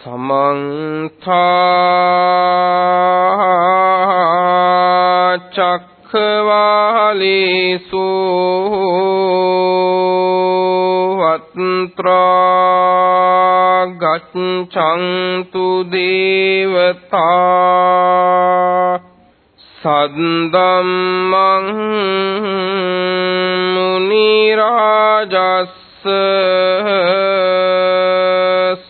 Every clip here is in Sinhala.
සමන්තා චක්ඛවාලේසු වත්ත්‍රා ගච්ඡන්තු දේවතා සද්දම්මං මුනි රාජස්ස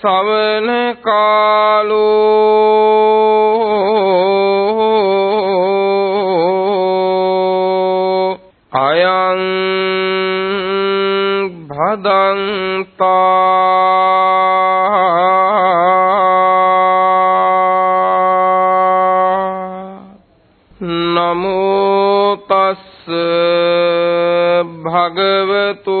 සවන කාලෝ අයං භදන්තා නමෝ තස්ස භගවතු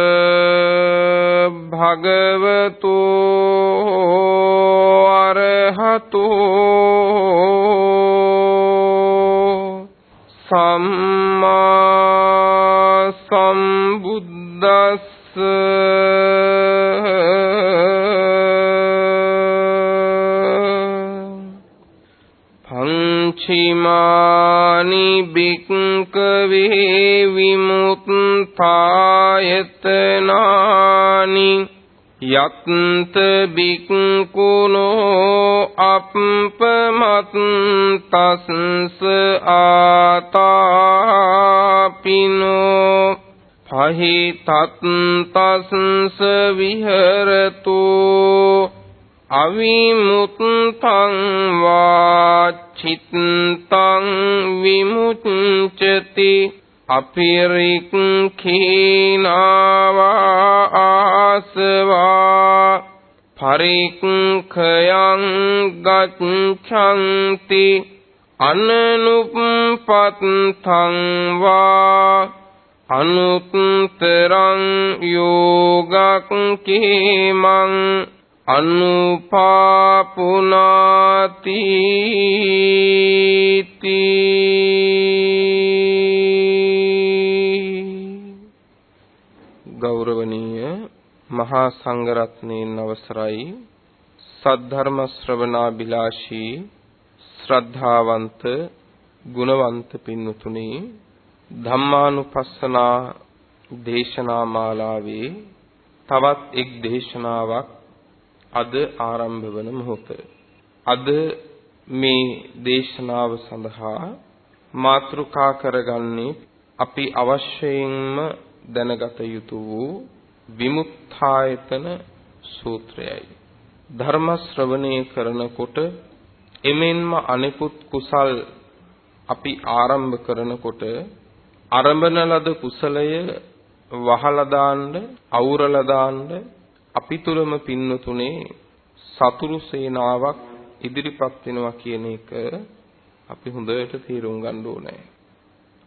භගවතු අරහතෝ සම්මා සම්බුද්දස්ස පංචිමානි බික්කවේ විමුත්තායතනානි යත්ත බික්කුනෝ අප්පමත්තස්ස ආතාපිනෝ පහිතත්තස්ස විහෙරතු අවිමුත්තං වාචිත්තං විමුච්ඡති අපිරික්ඛීනාවා ආසවා පරික්ඛයං ගච්ඡanti අනනුප්පත්තං වා අනුත්තරං යෝගක්ඛේමං අනුපාපුනාති ගෞරවනීය මහා සංඝරත්නයන් අවසරයි සද්ධර්ම ශ්‍රවණාබිලාෂී ශ්‍රද්ධාවන්ත ගුණවන්ත පින්වතුනි ධම්මානුපස්සනා දේශනා මාලාවේ තවත් එක් දේශනාවක් අද ආරම්භ වන මොහොත. අද මේ දේශනාව සඳහා මාතෘකා කරගන්නේ අපි අවශ්‍යයෙන්ම දැනගත යුතු වූ විමුක්තායතන සූත්‍රයයි. ධර්ම ශ්‍රවණය කරනකොට එමෙන්ම අනිකුත් කුසල් අපි ආරම්භ කරනකොට ආරම්භන ලද කුසලය වහලා දාන්න, අවුරලා දාන්න අපි තුලම පින්නතුනේ සතුරු සේනාවක් ඉදිරිපත් වෙනවා කියන එක අපි හොඳට තේරුම් ගන්න ඕනේ.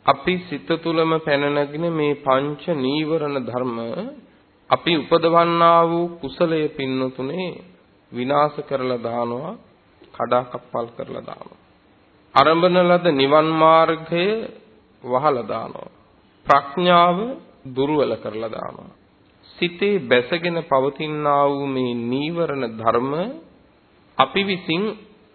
අපි සිත තුලම පැන නැගින මේ පංච නීවරණ ධර්ම අපි උපදවන්නා වූ කුසලයේ පින්නතුනේ විනාශ කරලා දානවා, කඩාකප්පල් කරලා දානවා. අරඹන ලද නිවන් මාර්ගය වහලා දානවා. ප්‍රඥාව දුර්වල කරලා දානවා. සිතේ බැසගෙන පවතිනා වූ මේ නීවරණ ධර්ම අපි විසින්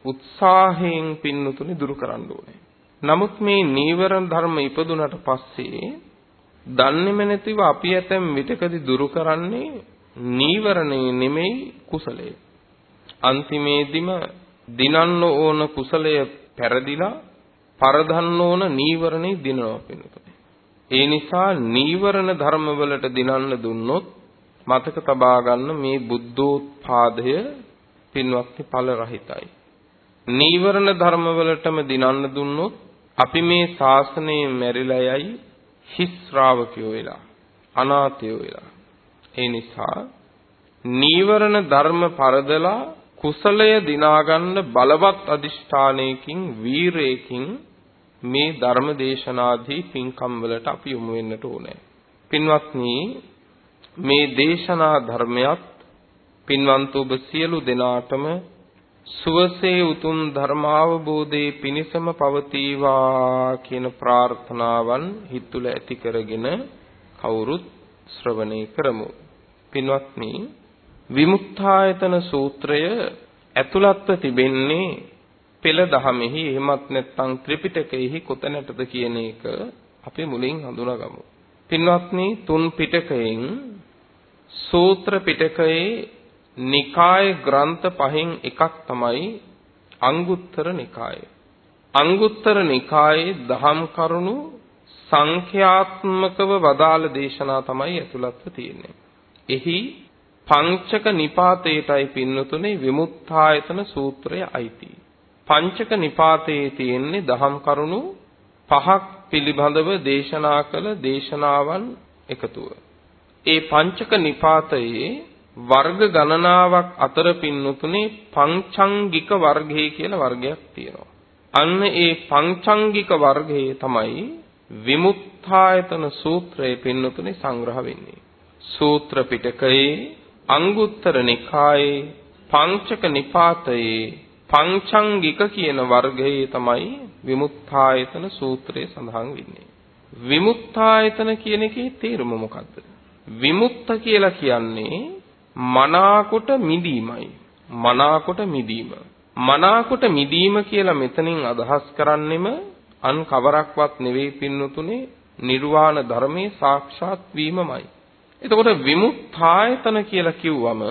උත්සාහයෙන් පින්නතුනි දුරු කරන්න ඕනේ. නමුත් මේ නීවරණ ධර්ම ඉපදුනට පස්සේ දන්නේම නැතිව අපි ඇතැම් විටකදී දුරු කරන්නේ නීවරණේ නෙමෙයි කුසලයේ. අන්තිමේදිම දිනන්න ඕන කුසලය පෙරදිලා පරදන්න ඕන නීවරණේ දිනනවා පින්නතුනේ. ඒ නිසා නීවරණ ධර්මවලට දිනන්න දුන්නොත් මතක තබා ගන්න මේ බුද්ධෝත්පාදය පින්වත්නි ඵල රහිතයි. නීවරණ ධර්මවලටම දිනන්න දුන්නොත් අපි මේ ශාසනයේ මැරිලා යයි හිස් ශ්‍රාවකයෝ වෙලා අනාථයෝ වෙලා. ඒ නිසා නීවරණ ධර්ම පරදලා කුසලය දිනාගන්න බලවත් අදිෂ්ඨානයකින් වීරයකින් මේ ධර්ම දේශනාදී පින්කම් වලට අපි යොමු වෙන්නට ඕනේ. පින්වත්නි මේ දේශනා ධර්මයක් පින්වන්ත ඔබ සියලු දෙනාටම සුවසේ උතුම් ධර්මාවබෝධයේ පිණසම පවතිවා කියන ප්‍රාර්ථනාවන් හිතුල ඇති කරගෙන කවුරුත් ශ්‍රවණය කරමු. පින්වත්නි විමුක්තායතන සූත්‍රය ඇතුළත්ව තිබෙන්නේ පෙළ දහමෙහි එහෙමත් නැත්නම් ත්‍රිපිටකයෙහි කොතැනටද කියන එක අපි මුලින් හඳුනාගමු. පින්වත්නි තුන් පිටකයෙන් සූත්‍ර පිටකයේ නිකාය ග්‍රන්ථ පහෙන් එකක් තමයි අංගුත්තර නිකාය. අංගුත්තර නිකායේ දහම් කරුණු සංඛ්‍යාත්මකව වදාළ දේශනා තමයි ඇතුළත්ව තියෙන්නේ. එහි පංචක නිපාතයටයි පින්නතුනේ විමුක්තායතන සූත්‍රය අයිති. පංචක නිපාතයේ තියෙන්නේ දහම් කරුණු පහක් පිළිබඳව දේශනා කළ දේශනාවන් එකතුව. ඒ පංචක නිපාතයේ වර්ග ගණනාවක් අතර පින්නතුනේ පංචාංගික වර්ගය කියලා වර්ගයක් තියෙනවා. අන්න ඒ පංචාංගික වර්ගයේ තමයි විමුක්තායතන සූත්‍රයේ පින්නතුනේ සංග්‍රහ වෙන්නේ. සූත්‍ර පිටකයේ අංගුත්තර නිකායේ පංචක නිපාතයේ පංචාංගික කියන වර්ගයේ තමයි විමුක්තායතන සූත්‍රය සඳහන් වෙන්නේ. විමුක්තායතන කියන එකේ තේරුම මොකද්ද? විමුක්ත කියලා කියන්නේ මනාකොට මිදීමයි. මනාකොට මිදීම. මනාකොට මිදීම කියලා මෙතනින් අදහස් කරන්නෙම අන් කවරක්වත් නෙවෙයි පින්නතුනේ නිර්වාණ ධර්මයේ සාක්ෂාත් වීමමයි. එතකොට විමුක්තායතන කියලා කිව්වම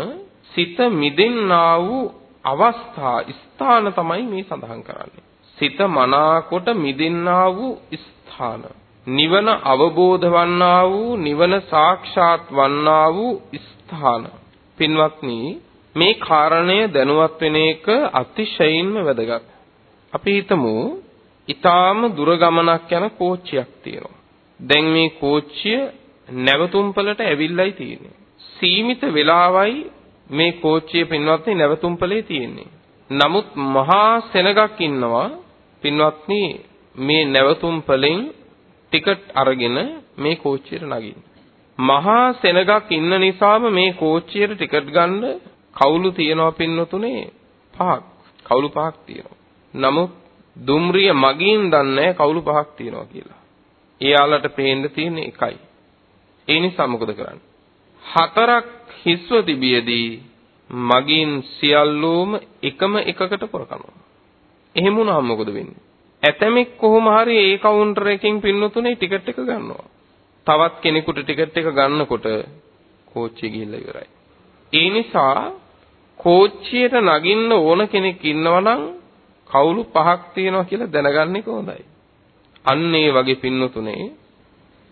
සිත මිදෙන්නා වූ අවස්ථා ස්ථාන තමයි මේ සඳහන් කරන්නේ. සිත මනාකොට මිදෙන්නා වූ ස්ථාන. නිවන අවබෝධ වන්නා වූ නිවන සාක්ෂාත් වන්නා වූ ස්ථාන. පින්වත්නි මේ කාරණය දැනුවත් වෙන එක අතිශයින්ම වැදගත්. අපි හිතමු ඊටාම දුර ගමනක් යන කෝච්චියක් තියෙනවා. දැන් මේ කෝච්චිය නැවතුම්පලට ඇවිල්ලායි තියෙන්නේ. සීමිත වෙලාවයි මේ කෝච්චිය පින්වත්නි නැවතුම්පලේ තියෙන්නේ. නමුත් මහා සෙනගක් ඉන්නවා පින්වත්නි මේ නැවතුම්පලෙන් ටිකට් අරගෙන මේ කෝච්චියට නගින්න. මහා සෙනගක් ඉන්න නිසාම මේ කෝච්චියට ටිකට් ගන්න කවුළු තියනවා පින්නතුනේ පහක්. කවුළු පහක් තියෙනවා. නමුත් දුම්රිය මගින් දන්නේ කවුළු පහක් තියෙනවා කියලා. එයාලට පේන්න තියෙන්නේ එකයි. ඒ නිසා මොකද කරන්නේ? හතරක් හිස්ව තිබියදී මගින් සියල්ලෝම එකම එකකට පොරකනවා. එහෙම වුණාම මොකද වෙන්නේ? ඇතමෙක් කොහොම හරි ඒ කවුන්ටර් එකකින් පින්නතුනේ ටිකට් එක ගන්නවා. තවත් කෙනෙකුට ටිකට් එක ගන්නකොට කෝච්චිය ගිහිල්ලා ඉවරයි. ඒ නිසා කෝච්චියට නගින්න ඕන කෙනෙක් ඉන්නවනම් කවුළු පහක් තියෙනවා කියලා දැනගන්නේ කොහොමදයි? අන්න ඒ වගේ පින්නතුනේ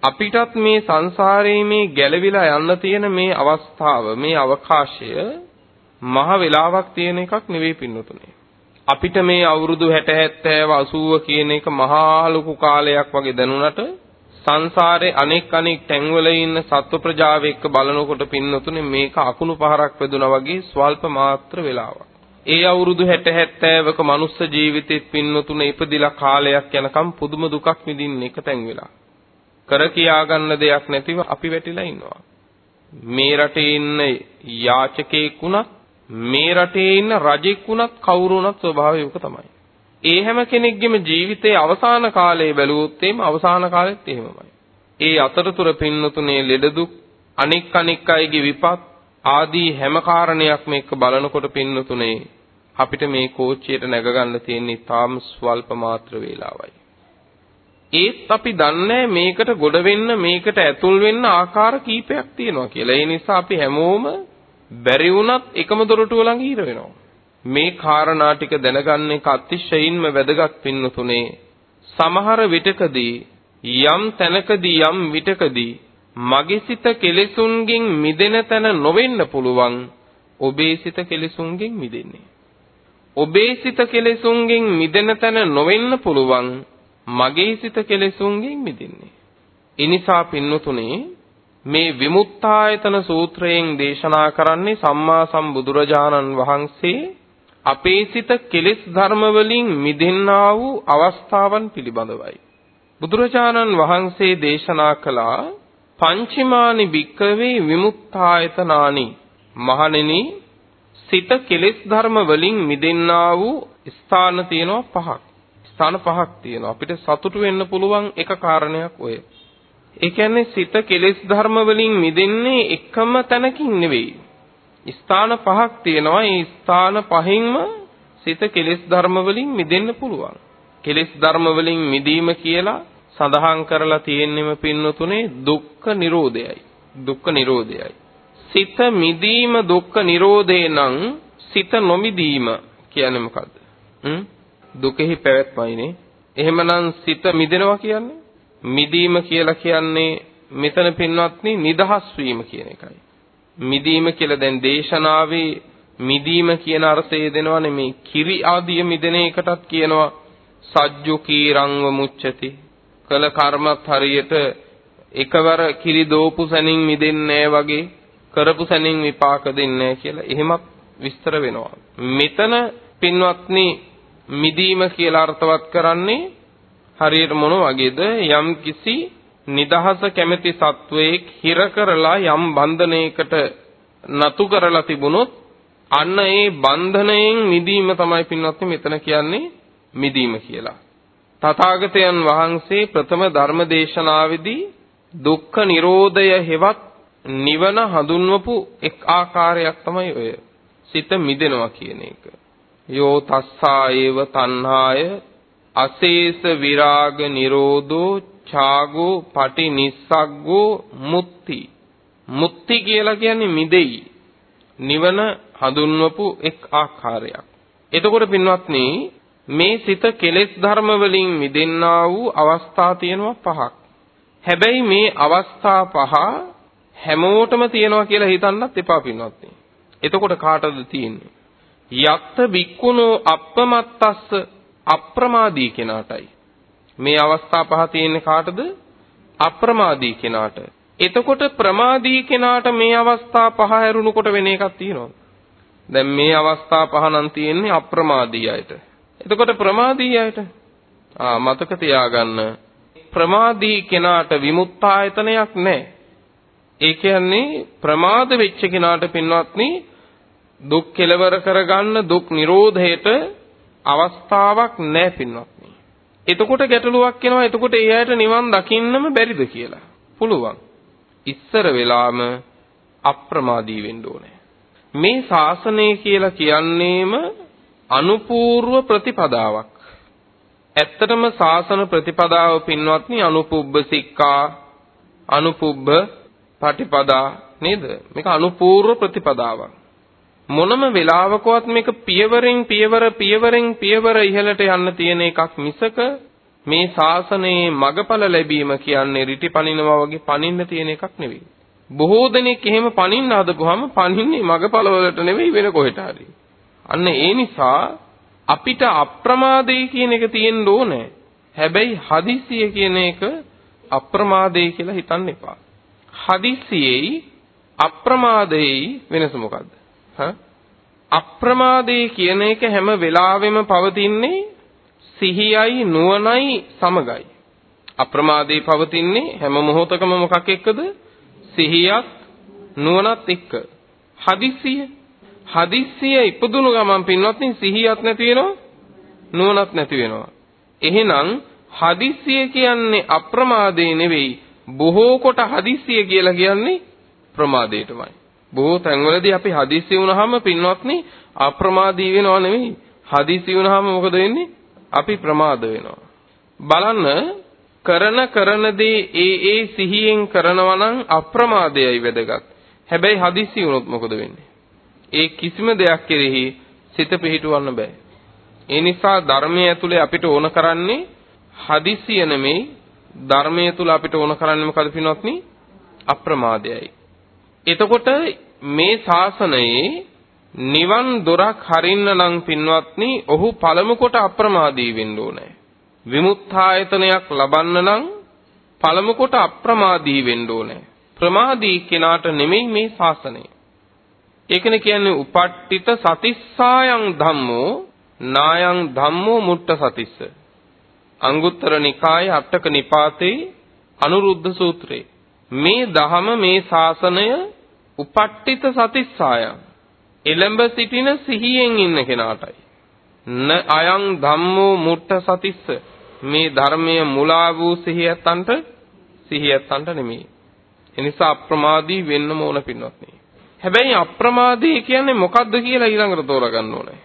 අපිටත් මේ සංසාරයේ මේ ගැලවිලා යන්න තියෙන මේ අවස්ථාව මේ අවකාශය මහ වෙලාවක් තියෙන එකක් නෙවෙයි පින්නතුනේ. අපිට මේ අවුරුදු 60 70 80 කියන එක මහා ලොකු කාලයක් වගේ දැනුණට සංසාරේ අනෙක් අනෙක් තැන්වල ඉන්න සත්ව ප්‍රජාව එක්ක බලනකොට පින්නතුනේ මේක අකුණු පහරක් වැදුනා වගේ ස්වල්ප මාත්‍ර වෙලාවක්. ඒ අවුරුදු 60 70ක මනුස්ස ජීවිතෙත් පින්නතුනේ ඉපදිලා කාලයක් යනකම් පුදුම දුකක් විඳින්න එක තැන් වෙලා. කර කියා ගන්න දෙයක් නැතිව අපි වැටිලා ඉන්නවා. මේ රටේ ඉන්න යාචකයෙක් වුණත් මේ රටේ ඉන්න රජෙක් වුණත් කවුරු වුණත් ස්වභාවය ඒක තමයි. ඒ හැම කෙනෙක්ගේම ජීවිතයේ අවසාන කාලයේ බැලුවොත් එimhe අවසාන කාලෙත් එහෙමමයි. ඒ අතරතුර පින්නතුනේ ලෙඩ දුක් අනික් අනික් අයගේ විපත් ආදී හැම කාරණයක්ම එක්ක බලනකොට පින්නතුනේ අපිට මේ කෝච්චියට නැග ගන්න තියෙන්නේ තාම ස්වල්ප මාත්‍ර වේලාවයි. ඒත් අපි දන්නේ මේකට ගොඩ වෙන්න මේකට ඇතුල් වෙන්න ආකාර කීපයක් තියෙනවා කියලා. ඒ නිසා අපි හැමෝම බැරි වුණත් එකම දොරටුව ළඟ හිර වෙනවා. මේ කාරණා ටික දැනගන්න එක අතිශයින්ම වැදගත් පින්නතුනේ. සමහර විටකදී යම් තැනකදී යම් විටකදී මගේ සිත කෙලෙසුන්ගෙන් මිදෙන තැන නොවෙන්න පුළුවන් ඔබේ සිත කෙලෙසුන්ගෙන් මිදෙන්නේ. ඔබේ සිත කෙලෙසුන්ගෙන් මිදෙන තැන නොවෙන්න පුළුවන් මගේ සිත කෙලෙසුන්ගෙන් මිදෙන්නේ. එනිසා පින්නතුනේ මේ විමුක්තායතන සූත්‍රයෙන් දේශනා කරන්නේ සම්මා සම්බුදුරජාණන් වහන්සේ අපේ සිත කෙලෙස් ධර්ම වලින් මිදෙන්නා වූ අවස්ථාවන් පිළිබඳවයි. බුදුරජාණන් වහන්සේ දේශනා කළා පංචමානි භික්කවේ විමුක්තායතනානි මහණෙනි සිත කෙලෙස් ධර්ම වලින් මිදෙන්නා වූ ස්ථාන තියෙනවා පහක්. ස්ථාන පහක් තියෙනවා. අපිට සතුටු වෙන්න පුළුවන් එක කාරණයක් ඔය. ඒ කියන්නේ සිත කෙලෙස් ධර්ම වලින් මිදෙන්නේ එකම තැනකින් නෙවෙයි. ස්ථාන පහක් තියෙනවා. ඒ ස්ථාන පහින්ම සිත කෙලෙස් ධර්ම වලින් මිදෙන්න පුළුවන්. කෙලෙස් ධර්ම වලින් මිදීම කියලා සඳහන් කරලා තියෙන්නෙම පින්නතුනේ දුක්ඛ නිරෝධයයි. දුක්ඛ නිරෝධයයි. සිත මිදීම දුක්ඛ නිරෝධේ නම් සිත නොමිදීම කියන්නේ මොකද්ද? හ්ම්? දුකෙහි පැවැත්මයිනේ. එහෙමනම් සිත මිදෙනවා කියන්නේ මිදීම කියලා කියන්නේ මෙතන පින්වත්නි නිදහස් වීම කියන එකයි. මිදීම කියලා දැන් දේශනාවේ මිදීම කියන අර්ථය දෙනවනේ මේ කිරි ආදිය මිදෙන එකටත් කියනවා සජ්ජු කීරංව මුච්චති. කළ කර්මත් හරියට එකවර කිරි දෝපු සැනින් මිදෙන්නේ වගේ කරපු සැනින් විපාක දෙන්නේ කියලා එහෙමත් විස්තර වෙනවා. මෙතන පින්වත්නි මිදීම කියලා අර්ථවත් කරන්නේ හරියට මොන වගේද යම් කිසි නිදහස කැමැති සත්වයෙක් හිර කරලා යම් බන්ධනයකට නතු කරලා තිබුණොත් අන්න ඒ බන්ධනයෙන් මිදීම තමයි පින්වත්නි මෙතන කියන්නේ මිදීම කියලා. තථාගතයන් වහන්සේ ප්‍රථම ධර්ම දේශනාවේදී දුක්ඛ නිරෝධය හෙවත් නිවන හඳුන්වපු එක් ආකාරයක් තමයි ඔය. සිත මිදෙනවා කියන එක. යෝ තස්සා ඒව තණ්හාය අශේෂ විරාග නිරෝධෝ ඡාගෝ පටි නිස්සග්ගෝ මුත්‍ති. මුත්‍ති කියලා කියන්නේ මිදෙයි. නිවන හඳුන්වපු එක් ආකාරයක්. එතකොට පින්වත්නි මේ සිත කෙලෙස් ධර්ම වලින් මිදෙන්නා වූ අවස්ථා තියෙනවා පහක්. හැබැයි මේ අවස්ථා පහ හැමෝටම තියෙනවා කියලා හිතන්නත් එපා පින්වත්නි. එතකොට කාටද තියෙන්නේ? යත්ත බික්කුණෝ අප්පමත්තස්ස අප්‍රමාදී කෙනාටයි. මේ අවස්ථා පහ තියෙන්නේ කාටද? අප්‍රමාදී කෙනාට. එතකොට ප්‍රමාදී කෙනාට මේ අවස්ථා පහ හැරුණකොට වෙන එකක් තියෙනවද? දැන් මේ අවස්ථා පහ නම් තියෙන්නේ අප්‍රමාදී අයට. එතකොට ප්‍රමාදී අයට ආ මතක තියාගන්න ප්‍රමාදී කෙනාට විමුක්තායතනයක් නැහැ. ඒ කියන්නේ ප්‍රමාද වෙච්ච කෙනාට පින්වත්නි දුක් කෙලවර කරගන්න දුක් නිරෝධයට අවස්ථාවක් නැහැ පින්වත්නි. එතකොට ගැටලුවක් එනවා. එතකොට ඒ අයට නිවන් දකින්නම බැරිද කියලා. පුළුවන්. ඉස්සර වෙලාම අප්‍රමාදී වෙන්න ඕනේ. මේ ශාසනය කියලා කියන්නේම අනුපූර්ව ප්‍රතිපදාවක්. ඇත්තටම ශාසන ප්‍රතිපදාව පින්වත්නි අනුපුබ්බ සික්ඛා අනුපුබ්බ පටිපදා නේද? මේක අනුපූර්ව ප්‍රතිපදාවක්. මොනම වෙලාවකවත් මේක පියවරෙන් පියවර පියවරෙන් පියවර ඉහළට යන්න තියෙන එකක් මිසක මේ ශාසනයේ මගඵල ලැබීම කියන්නේ රිටි පනිනවා වගේ පනින්න තියෙන එකක් නෙවෙයි. බොහෝ දෙනෙක් එහෙම පනින්න හදපුවාම පනින්නේ මගඵල වලට නෙවෙයි වෙන කොහෙට හරි. අන්න ඒ නිසා අපිට අප්‍රමාදේ කියන එක තියෙන්න ඕනේ. හැබැයි හදිස්සිය කියන එක අප්‍රමාදේ කියලා හිතන්න එපා. හදිස්සියේයි අප්‍රමාදේයි වෙනස මොකද්ද? අප්‍රමාදේ කියන එක හැම වෙලාවෙම පවතින්නේ සිහියයි නුවණයි සමගයි. අප්‍රමාදේ පවතින්නේ හැම මොහොතකම මොකක් එක්කද? සිහියත් නුවණත් එක්ක. හදිස්සිය හදිස්සිය ඉපදුණු ගමන් පින්වත්නි සිහියත් නැති වෙනවා නුවණත් නැති වෙනවා. එහෙනම් හදිස්සිය කියන්නේ අප්‍රමාදේ නෙවෙයි බොහෝ කොට හදිස්සිය කියලා කියන්නේ ප්‍රමාදයටමයි. බොහෝ තැන්වලදී අපි හදිස්සි වුණාම පින්වත්නි අප්‍රමාදී වෙනව නෙවෙයි. හදිස්සි වුණාම මොකද වෙන්නේ? අපි ප්‍රමාද වෙනවා. බලන්න කරන කරන දේ ඒ ඒ සිහියෙන් කරනවා නම් අප්‍රමාදයයි වැදගත්. හැබැයි හදිස්සි වුණොත් මොකද වෙන්නේ? ඒ කිසිම දෙයක් කෙරෙහි සිත පිහිටවන්න බෑ. ඒ නිසා ධර්මයේ ඇතුලේ අපිට ඕන කරන්නේ හදිසිය නෙමෙයි ධර්මයේ තුල අපිට ඕන කරන්නේ මොකද පින්වත්නි? අප්‍රමාදයයි. එතකොට මේ ශාසනයේ නිවන් දොරක් හරින්න නම් පින්වත්නි ඔහු පළමු කොට අප්‍රමාදී වෙන්න ඕනේ. විමුක්තායතනයක් ලබන්න නම් පළමු කොට අප්‍රමාදී වෙන්න ඕනේ. ප්‍රමාදී කෙනාට නෙමෙයි මේ ශාසනය. ඒකනේ කියන්නේ උපට්ඨිත සතිස්සායන් ධම්මෝ නායන් ධම්මෝ මුට්ට සතිස්ස. අංගුත්තර නිකායේ අටක නිපාතේ අනුරුද්ධ සූත්‍රේ. මේ දහම මේ ශාසනය උපට්ඨිත සතිස්සායන්. එළඹ සිටින සිහියෙන් ඉන්න කෙනාටයි. න අයං ධම්මෝ මුට්ට සතිස්ස. මේ ධර්මයේ මුලා වූ සිහියත්තන්ට සිහියත්තන්ට නෙමෙයි. එනිසා අප්‍රමාදී වෙන්නම ඕන පින්වත්නි. හැබැයි අප්‍රමාදී කියන්නේ මොකද්ද කියලා ඊළඟට තෝරගන්න ඕනේ.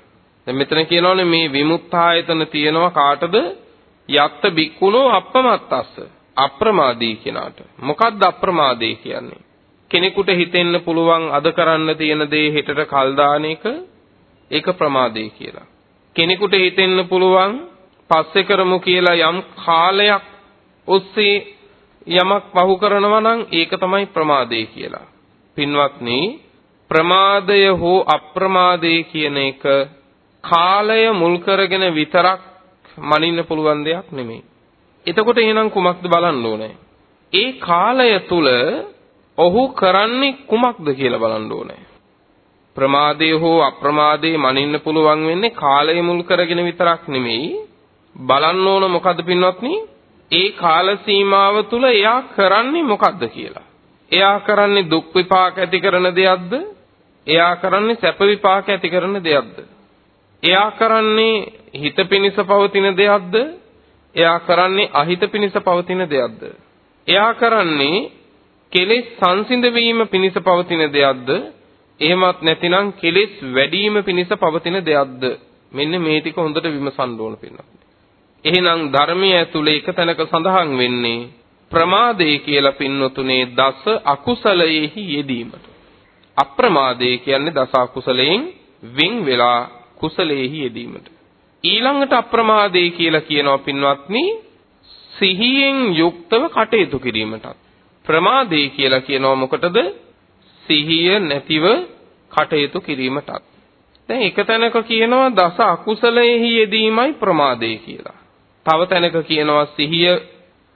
දැන් මෙතන කියනවානේ මේ විමුක්තායතන තියෙනවා කාටද? යත්ත බික්කුණෝ අප්‍රමත්තස්ස. අප්‍රමාදී කෙනාට. මොකද්ද අප්‍රමාදී කියන්නේ? කෙනෙකුට හිතෙන්න පුළුවන් අද කරන්න තියෙන දේ හෙටට කල් දාන එක ඒක ප්‍රමාදේ කියලා. කෙනෙකුට හිතෙන්න පුළුවන් පස්සේ කරමු කියලා යම් කාලයක් ඔස්සේ යමක් පහු කරනවා නම් ඒක තමයි ප්‍රමාදේ කියලා. පින්වත්නි ප්‍රමාදය හෝ අප්‍රමාදය කියන එක කාලය මුල් කරගෙන විතරක් මනින්න පුළුවන් දෙයක් නෙමෙයි. එතකොට එහෙනම් කුමක්ද බලන්න ඕනේ? ඒ කාලය තුල ඔහු කරන්නේ කුමක්ද කියලා බලන්න ඕනේ. ප්‍රමාදයේ හෝ අප්‍රමාදයේ මනින්න පුළුවන් වෙන්නේ කාලය මුල් කරගෙන විතරක් නෙමෙයි බලන්න ඕන මොකද්ද පින්වත්නි? ඒ කාල සීමාව තුල එයා කරන්නේ මොකද්ද කියලා. එයා කරන්නේ දුක් විපාක ඇති කරන දෙයක්ද? එයා කරන්නේ සැප විපාක ඇති කරන දෙයක්ද? එයා කරන්නේ හිත පිනිස පවතින දෙයක්ද? එයා කරන්නේ අහිත පිනිස පවතින දෙයක්ද? එයා කරන්නේ කෙලෙස් සංසිඳ වීම පිණිස පවතින දෙයක්ද? එහෙමත් නැතිනම් කෙලෙස් වැඩිම පිණිස පවතින දෙයක්ද? මෙන්න මේ ටික හොඳට විමසන්න ඕන පින්නත්. එහෙනම් ධර්මයේ ඇතුලේ එක තැනක සඳහන් වෙන්නේ ප්‍රමාදේ කියලා පින්නතුනේ දස අකුසලයේහි යෙදීමට. අප්‍රමාදේ කියන්නේ දස අකුසලයෙන් වෙන් වෙලා කුසලයේහි යෙදීමට. ඊළඟට අප්‍රමාදේ කියලා කියනවා පින්වත්නි සිහියෙන් යුක්තව කටයුතු කිරීමටත්. ප්‍රමාදේ කියලා කියනවා මොකටද? සිහිය නැතිව කටයුතු කිරීමටත්. දැන් එක තැනක කියනවා දස අකුසලයෙහි යෙදීමයි ප්‍රමාදේ කියලා. තව තැනක කියනවා සිහිය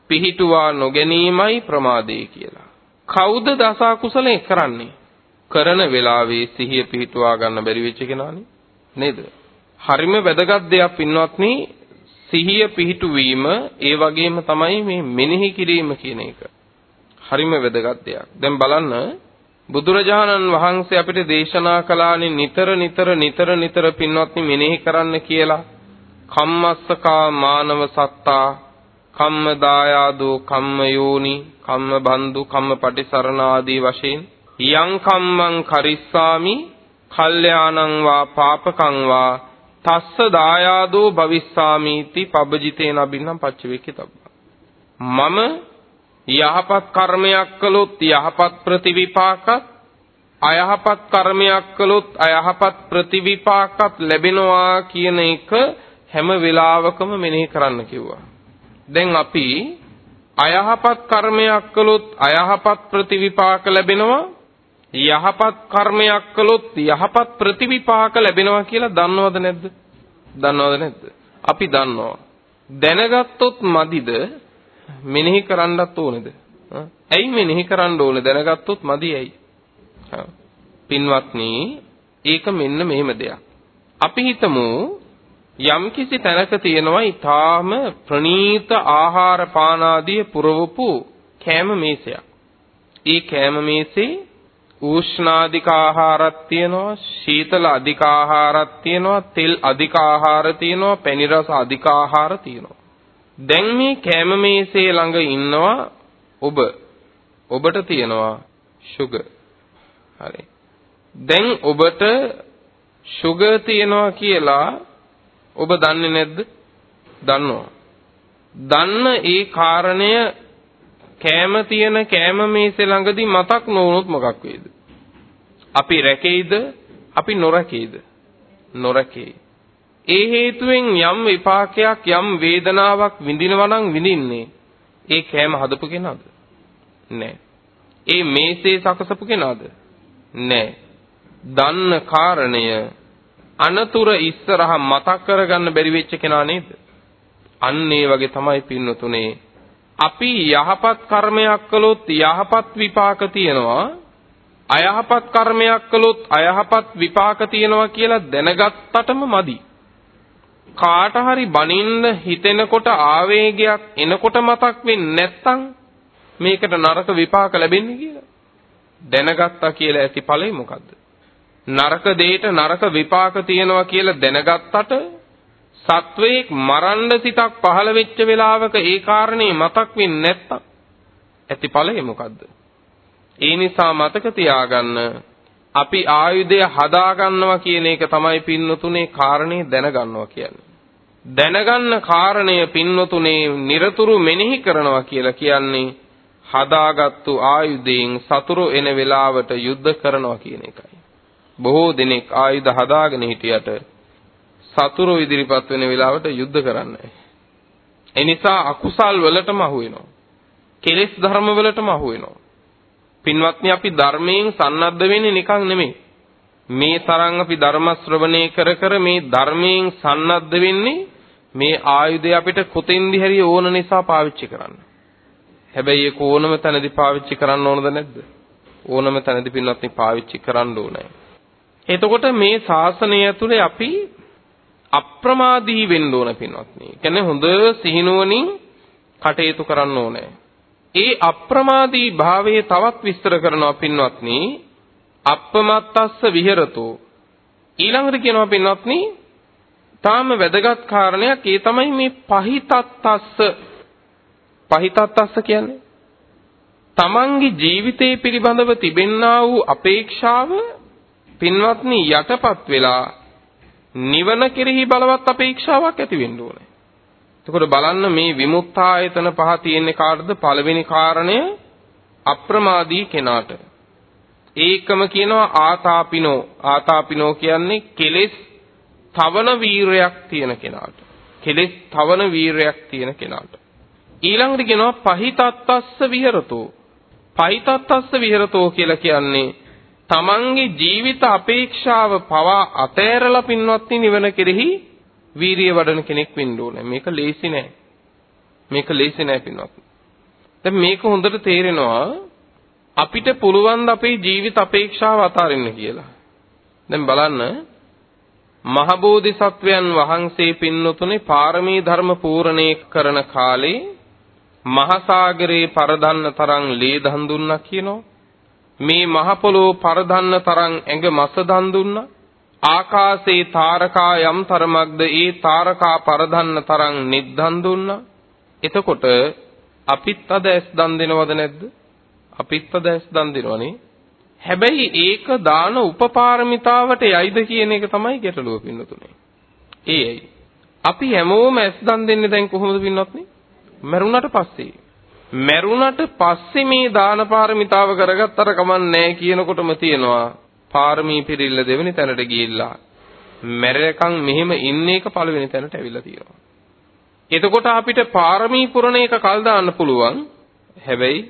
පිහිටුවා නොගැනීමයි ප්‍රමාදේ කියලා. කවුද දස අකුසලේ කරන්නේ? කරන වෙලාවේ සිහිය පිහිටුවා ගන්න බැරි වෙච්ච කෙනානේ නේද? හරිම වැදගත් දෙයක් පින්වත්නි සිහිය පිහිටුවීම ඒ වගේම තමයි මේ මෙනෙහි කිරීම කියන එක. හරිම වැදගත් දෙයක්. දැන් බලන්න බුදුරජාණන් වහන්සේ අපිට දේශනා කළානේ නිතර නිතර නිතර නිතර පින්වත්නි මෙනෙහි කරන්න කියලා. කම්මස්සකා මානව සත්තා කම්ම දායාදෝ කම්ම යෝනි කම්ම බන්දු කම්ම පටිසරණ ආදී වශයෙන් යං කම්මං කරිස්සාමි කල්යාණං වා පාපකං වා තස්ස දායාදෝ භවිස්සාමීති පබජිතේන අබින්නම් පච්චවේකිතබ්බ මම යහපත් කර්මයක් කළොත් යහපත් ප්‍රතිවිපාකත් අයහපත් කර්මයක් කළොත් අයහපත් ප්‍රතිවිපාකත් ලැබෙනවා කියන එක හැම වෙලාවකම මෙනෙහි කරන්න කිව්වා. දැන් අපි අයහපත් කර්මයක් කළොත් අයහපත් ප්‍රතිවිපාක ලැබෙනවා යහපත් කර්මයක් කළොත් යහපත් ප්‍රතිවිපාක ලැබෙනවා කියලා දන්නවද නැද්ද? දන්නවද නැද්ද? අපි දන්නවා. දැනගත්තොත් මදිද මෙනෙහි කරන්නත් ඕනේද? ඇයි මෙනෙහි කරන්න ඕනේ දැනගත්තොත් මදි ඇයි? පින්වත්නි, ඒක මෙන්න මෙහෙම දෙයක්. අපි හිතමු යම්කිසි තැනක තියෙනවා ඊටාම ප්‍රණීත ආහාර පාන ආදී පුරවපු කෑම මේසයක්. ඒ කෑම මේසේ උෂ්ණාධික ආහාරත් තියෙනවා ශීතල අධික ආහාරත් තියෙනවා තෙල් අධික ආහාර තියෙනවා පැණි රස අධික ආහාර තියෙනවා දැන් මේ කෑම මේසේ ළඟ ඉන්නවා ඔබ. ඔබට තියෙනවා sugar. හරි. දැන් ඔබට sugar තියෙනවා කියලා ඔබ දන්නේ නැද්ද? දන්නවා. දන්න ඒ කාරණය කෑම තියෙන කෑම මේසේ ළඟදී මතක් නොවුනොත් මොකක් වේද? අපි රැකෙයිද? අපි නොරැකෙයිද? නොරකේ. ඒ හේතුවෙන් යම් විපාකයක් යම් වේදනාවක් විඳිනවා නම් විඳින්නේ ඒ කෑම හදපු කෙනාද? නෑ. ඒ මේසේ සකසපු කෙනාද? නෑ. දන්න කාරණය අනතුර ඉස්සරහා මතක් කරගන්න බැරි වෙච්ච කෙනා නේද? අන්න ඒ වගේ තමයි පින්නතුනේ අපි යහපත් කර්මයක් කළොත් යහපත් විපාක තියෙනවා අයහපත් කර්මයක් කළොත් අයහපත් විපාක තියෙනවා කියලා දැනගත්තටම මදි. කාට හරි බනින්න හිතෙනකොට ආවේගයක් එනකොට මතක් වෙන්නේ නැත්තම් මේකට නරක විපාක ලැබෙන්නේ කියලා. දැනගත්තා කියලා ඇති ඵලෙ මොකද්ද? නරක දෙයට නරක විපාක තියෙනවා කියලා දැනගත්තට සත්වයක් මරන්න සිතක් පහළ වෙච්ච වෙලාවක ඒ කාරණේ මතක් වෙන්නේ නැත්තම් ඇති ඵලය මොකද්ද? ඒ නිසා මතක තියාගන්න අපි ආයුධය හදා ගන්නවා කියන එක තමයි පින්නතුනේ කාරණේ දැනගන්නවා කියන්නේ. දැනගන්න කාරණය පින්නතුනේ নিরතුරු මෙනෙහි කරනවා කියලා කියන්නේ හදාගත්තු ආයුධයෙන් සතුරු එන වෙලාවට යුද්ධ කරනවා කියන එකයි. බොහෝ දිනෙක ආයුධ හදාගෙන හිටියට සතුරු ඉදිරිපත් වෙන වෙලාවට යුද්ධ කරන්නේ. ඒ නිසා අකුසල් වලටම අහු වෙනවා. කෙලෙස් ධර්ම වලටම අහු වෙනවා. පින්වත්නි අපි ධර්මයෙන් සන්නද්ධ වෙන්නේ නිකන් නෙමෙයි. මේ තරම් අපි ධර්ම ශ්‍රවණය කර කර මේ ධර්මයෙන් සන්නද්ධ වෙන්නේ මේ ආයුධය අපිට කොතෙන්දි හැරි ඕන නිසා පාවිච්චි කරන්න. හැබැයි ඒක ඕනම තැනදී පාවිච්චි කරන්න ඕනද නැද්ද? ඕනම තැනදී පින්වත්නි පාවිච්චි කරන්න ඕනේ. එතකොට මේ ශාසනය ඇතුලේ අපි අප්‍රමාදී වෙන්න ඕන පින්වත්නි. කියන්නේ හොඳ සිහිනුවණින් කටයුතු කරන්න ඕනේ. ඒ අප්‍රමාදී භාවයේ තවත් විස්තර කරනවා පින්වත්නි. අප්පමත්තස්ස විහෙරතෝ. ඊළඟට කියනවා පින්වත්නි තාම වැදගත් කාරණයක් ඒ තමයි මේ පහිතත්තස්ස පහිතත්තස්ස කියන්නේ තමන්ගේ ජීවිතය පිළිබඳව තිබෙන්නා වූ අපේක්ෂාව පින්වත්නි යටපත් වෙලා නිවන කෙරෙහි බලවත් අපේක්ෂාවක් ඇති වෙන්න ඕනේ. එතකොට බලන්න මේ විමුක්තායතන පහ තියෙන්නේ කාටද? පළවෙනි කාරණය අප්‍රමාදී කෙනාට. ඒකම කියනවා ආතාපිනෝ. ආතාපිනෝ කියන්නේ කෙලෙස් තවන වීරයක් තියෙන කෙනාට. කෙලෙස් තවන වීරයක් තියෙන කෙනාට. ඊළඟට කියනවා පහිතත්තස්ස විහෙරතෝ. පහිතත්තස්ස විහෙරතෝ කියලා කියන්නේ තමන්ගේ ජීවිත අපේක්ෂාව පවා අතෑරලා පින්වත්නි නිවන කෙරෙහි වීරිය වඩන කෙනෙක් වෙන්න ඕනේ. මේක ලේසි නෑ. මේක ලේසි නෑ පින්වත්නි. දැන් මේක හොඳට තේරෙනවා අපිට පුළුවන් අපේ ජීවිත අපේක්ෂාව අතාරින්න කියලා. දැන් බලන්න මහබෝධිසත්වයන් වහන්සේ පින්නතුනේ පාරමී ධර්ම පූර්ණේ කරන කාලේ මහසાગරේ පරදන්න තරම් ලේ දන් දුන්නා කියනවා. මේ මහ පොළොව පරදන්න තරම් ඇඟ මස දන් දුන්නා. ආකාශේ තාරකා යම් තරමක්ද ඒ තාරකා පරදන්න තරම් නිද්දන් දුන්නා. එතකොට අපිත් අද ඇස් දන් දෙනවද නැද්ද? අපිත් අද ඇස් දන් දෙනවනේ. හැබැයි ඒක දාන උපපාරමිතාවට යයිද කියන එක තමයි ගැටලුව පින්නතුනේ. ඒයි. අපි හැමෝම ඇස් දන් දෙන්නේ දැන් කොහොමද පින්නත්නේ? මරුණට පස්සේ. මැරුණට පස්සේ මේ දාන පාරමිතාව කරගත්තර කමන්නේ කියනකොටම තියෙනවා පාරමී පිරිල්ල දෙවෙනි තැනට ගිහිල්ලා මැරෙකන් මෙහෙම ඉන්න එක පළවෙනි තැනට ඇවිල්ලා තියෙනවා. එතකොට අපිට පාරමී පුරණ එක කල් දාන්න පුළුවන්. හැබැයි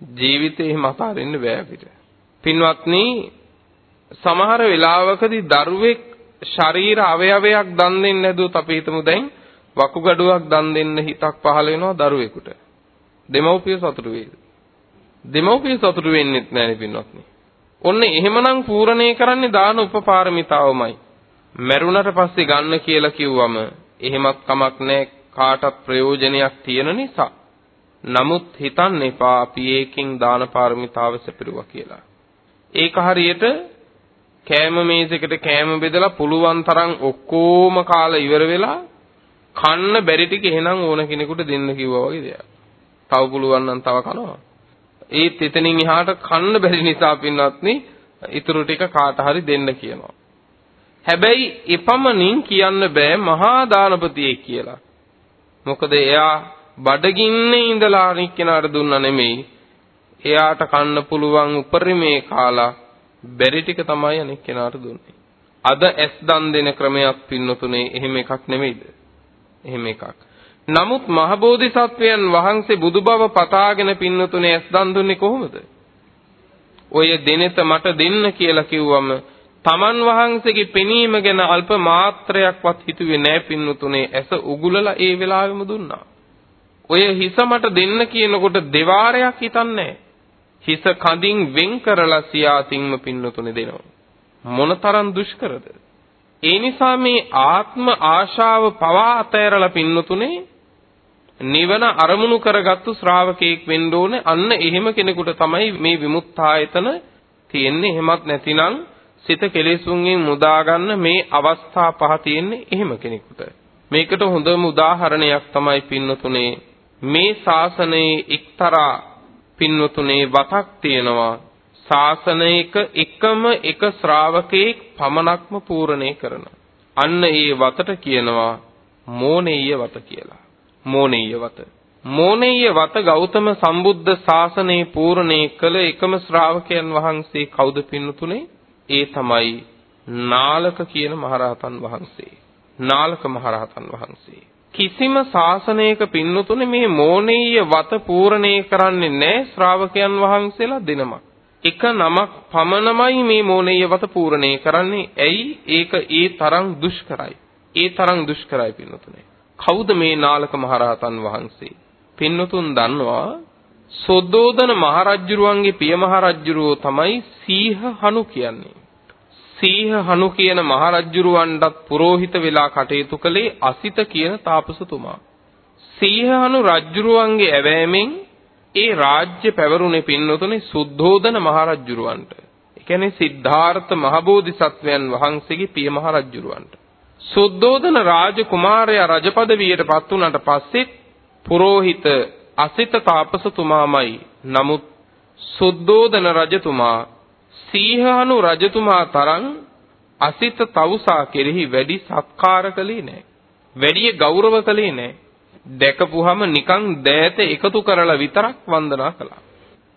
ජීවිතේ එහෙම අතාරින්න බෑ අපිට. පින්වත්නි සමහර වෙලාවකදී දරුවෙක් ශරීර අවයවයක් දන් දෙන්න හැදුවොත් අපි හිතමු දැන් වකුගඩුවක් දන් දෙන්න හිතක් පහළ වෙනවා දරුවෙකුට. දෙමව්පිය සතුටු වේද? දෙමව්පිය සතුටු වෙන්නේ නැහැ පින්වත්නි. ඔන්න එහෙමනම් පූර්ණේ කරන්නේ දාන උපපාරමිතාවමයි. මැරුණට පස්සේ ගන්න කියලා කිව්වම එහෙමත් කමක් නැහැ කාටත් ප්‍රයෝජනයක් තියෙන නිසා. නමුත් හිතන්න එපා අපි ඒකෙන් දාන පාරමිතාව සැපිරුවා කියලා. ඒක හරියට කෑම මේසයකට කෑම බෙදලා පුළුවන් තරම් ඔක්කොම කාලා ඉවර වෙලා කන්න බැරි ටික එහෙනම් ඕන කෙනෙකුට දෙන්න කිව්වා වගේ දෙයක්. තව පුළුවන් නම් තව කනවා. ඒත් එතනින් එහාට කන්න බැරි නිසා පින්වත්නි ඊටු ටික කාට හරි දෙන්න කියනවා. හැබැයි එපමණින් කියන්න බෑ මහා දානපතියෙක් කියලා. මොකද එයා බඩගින්නේ ඉඳලා අනික් කෙනාට දුන්නා නෙමෙයි. එයාට කන්න පුළුවන් උපරිමේ කාලා බැරි ටික තමයි අනික් කෙනාට දුන්නේ. අද ඇස් දන් දෙන ක්‍රමයක් පින්නතුනේ එහෙම එකක් නෙමෙයිද? එහෙම එකක්. නමුත් මහබෝධිසත්වයන් වහන්සේ බුදුබව පතාගෙන පින්නතුනේ ඇස් දන් දුන්නේ කොහොමද? ඔය දෙනෙත මට දෙන්න කියලා කිව්වම තමන් වහන්සේගේ පෙනීම ගැන අල්ප මාත්‍රයක්වත් හිතුවේ නෑ පින්නතුනේ ඇස උගුලලා ඒ වෙලාවෙම දුන්නා. ඔය හිස මට දෙන්න කියනකොට දෙවාරයක් හිතන්නේ හිස කඳින් වෙන් කරලා සියාතින්ම පින්නතුනේ දෙනවා. මොනතරම් දුෂ්කරද? ඒ නිසා මේ ආත්ම ආශාව පවා අතෑරලා පින්නතුනේ නිවන අරමුණු කරගත්තු ශ්‍රාවකෙක් වෙන්න ඕනේ. අන්න එහෙම කෙනෙකුට තමයි මේ විමුක්තායතන තියෙන්නේ. එහෙමත් නැතිනම් සිත කෙලෙසුන්ගෙන් මුදා ගන්න මේ අවස්ථා පහ තියෙන්නේ එහෙම කෙනෙකුට. මේකට හොඳම උදාහරණයක් තමයි පින්නතුනේ මේ ශාසනයේ එක්තරා පින්නතුනේ වතක් තියෙනවා. ශාසනයක එකම එක ශ්‍රාවකෙක් පමණක්ම පූර්ණේ කරන. අන්න ඒ වතට කියනවා මෝනෙය්‍ය වත කියලා. මෝනෙය්‍ය වත. මෝනෙය්‍ය වත ගෞතම සම්බුද්ධ ශාසනයේ පූර්ණේ කළ එකම ශ්‍රාවකයන් වහන්සේ කවුද පින්නතුනේ? ඒ තමයි නාලක කියන මහරහතන් වහන්සේ. නාලක මහරහතන් වහන්සේ. කිසිම ශාසනයක පින්නතුනේ මේ මෝනෙය්‍ය වත පූර්ණේ කරන්නේ නැහැ ශ්‍රාවකයන් වහන්සේලා දෙනමක්. එක නමක් පමණමයි මේ මෝනෙය්‍ය වත පූර්ණේ කරන්නේ. ඇයි? ඒක ඒ තරම් දුෂ්කරයි. ඒ තරම් දුෂ්කරයි පින්නතුනේ. කවුද මේ නාලක මහරහතන් වහන්සේ? පින්නතුන් දන්නවා සොද්දෝදන මහරජුරුවන්ගේ පිය මහරජුරුවෝ තමයි සීහ හනු කියන්නේ. සීහ හනු කියන මහරජුරුවන්ටත් පුරোহিত වෙලා කටයුතු කළේ අසිත කියන තාපසතුමා. සීහ හනු රජුරුවන්ගේ ඇවෑමෙන් ඒ රාජ්‍ය පැවරුනේ පින්නතුනේ සුද්ධෝදන මහරජුරුවන්ට. ඒ කියන්නේ සිද්ධාර්ථ මහබෝධිසත්වයන් වහන්සේගේ පිය මහරජුරුවන්ට. සුද්ධෝදන රාජකුමාරයා රජපදවියට පත් වුණාට පස්සේ පුරোহিত අසිත තාපසතුමාමයි. නමුත් සුද්ධෝදන රජතුමා සීහානු රජතුමා තරම් අසිත තවුසා කෙරෙහි වැඩි සත්කාර කළේ නැහැ. වැඩි ගෞරව කළේ නැහැ. දැකපුහම නිකන් දෑත එකතු කරලා විතරක් වන්දනා කළා.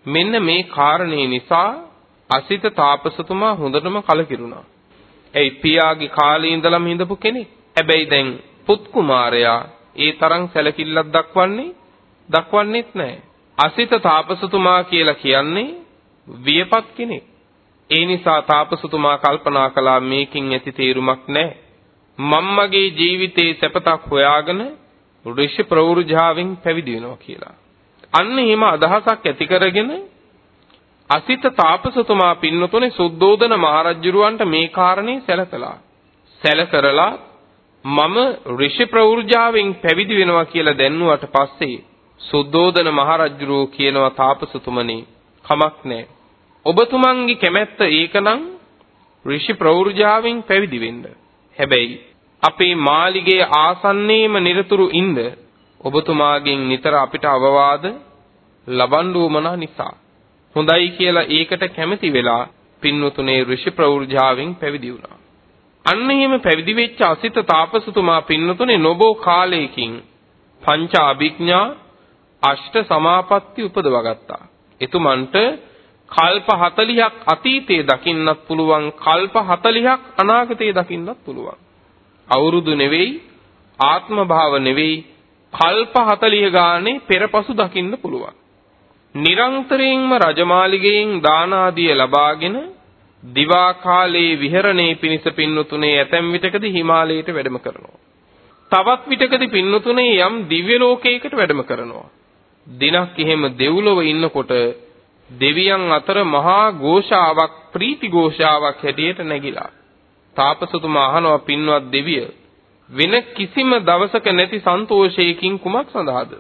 මෙන්න මේ කාරණේ නිසා අසිත තාපසතුමා හොඳටම කලකිරුණා. ඒ පියාගේ කාලේ ඉඳලම හිඳපු කෙනෙක්. හැබැයි දැන් පුත් කුමාරයා ඒ තරම් සැලකිල්ලක් දක්වන්නේ දක්වන්නේත් නැහැ. අසිත තාපසතුමා කියලා කියන්නේ වියපත් කෙනෙක්. ඒ නිසා තාපසතුමා කල්පනා කළා මේකින් ඇති තේරුමක් නැහැ. මම්මගේ ජීවිතේ සැපතක් හොයාගෙන ඍෂි ප්‍රවෘජාවෙන් පැවිදි වෙනවා කියලා. අන්න එහෙම අදහසක් ඇති කරගෙන අසිත තාපසතුමා පින්නතුනේ සුද්ධෝදන මහරජුරවන්ට මේ කාරණේ සැලකලා. සැලකරලා මම ඍෂි ප්‍රවෘජාවෙන් පැවිදි වෙනවා කියලා දැන්නුවට පස්සේ සුද්ධෝදන මහරජුරෝ කියනවා තාපසතුමනි කමක් නැහැ. ඔබතුමන්ගේ කැමැත්ත ඒකනම් ඍෂි ප්‍රවෘජාවෙන් පැවිදි වෙන්න. හැබැයි අපේ මාලිගයේ ආසන්නයේම නිරතුරු ඉන්න ඔබතුමාගෙන් නිතර අපිට අවවාද ලබන්න උවමනා නිසා හොඳයි කියලා ඒකට කැමති වෙලා පින්වතුනේ ඍෂි ප්‍රවෘජාවෙන් පැවිදි වුණා. අන්න එහෙම පැවිදි වෙච්ච අසිත තාපසතුමා පින්නතුනේ නොබෝ කාලයකින් පංච අභිඥා අෂ්ට සමාපatti උපදවා ගත්තා. එතුමන්ට කල්ප 40ක් අතීතයේ දකින්නත් පුළුවන් කල්ප 40ක් අනාගතයේ දකින්නත් පුළුවන්. අවුරුදු නෙවෙයි ආත්ම භාව නෙවෙයි කල්ප 40 ගානේ පෙරපසු දකින්න පුළුවන්. නිරන්තරයෙන්ම රජමාලිගයෙන් දාන ආදිය ලබාගෙන දිවා කාලයේ විහරණේ පිණිස පින්නතුනේ ඇතැම් විටකදී හිමාලයට වැඩම කරනවා. තවත් විටකදී පින්නතුනේ යම් දිව්‍ය ලෝකයකට වැඩම කරනවා. දිනක් එහෙම දෙව්ලොව ඉන්නකොට දෙවියන් අතර මහා ഘോഷාවක් ප්‍රීති ഘോഷාවක් හැටියට නැගිලා. තාපසතුමා අහනවා පින්වත් දෙවිය වෙන කිසිම දවසක නැති සන්තෝෂයකින් කුමක් සඳහාද?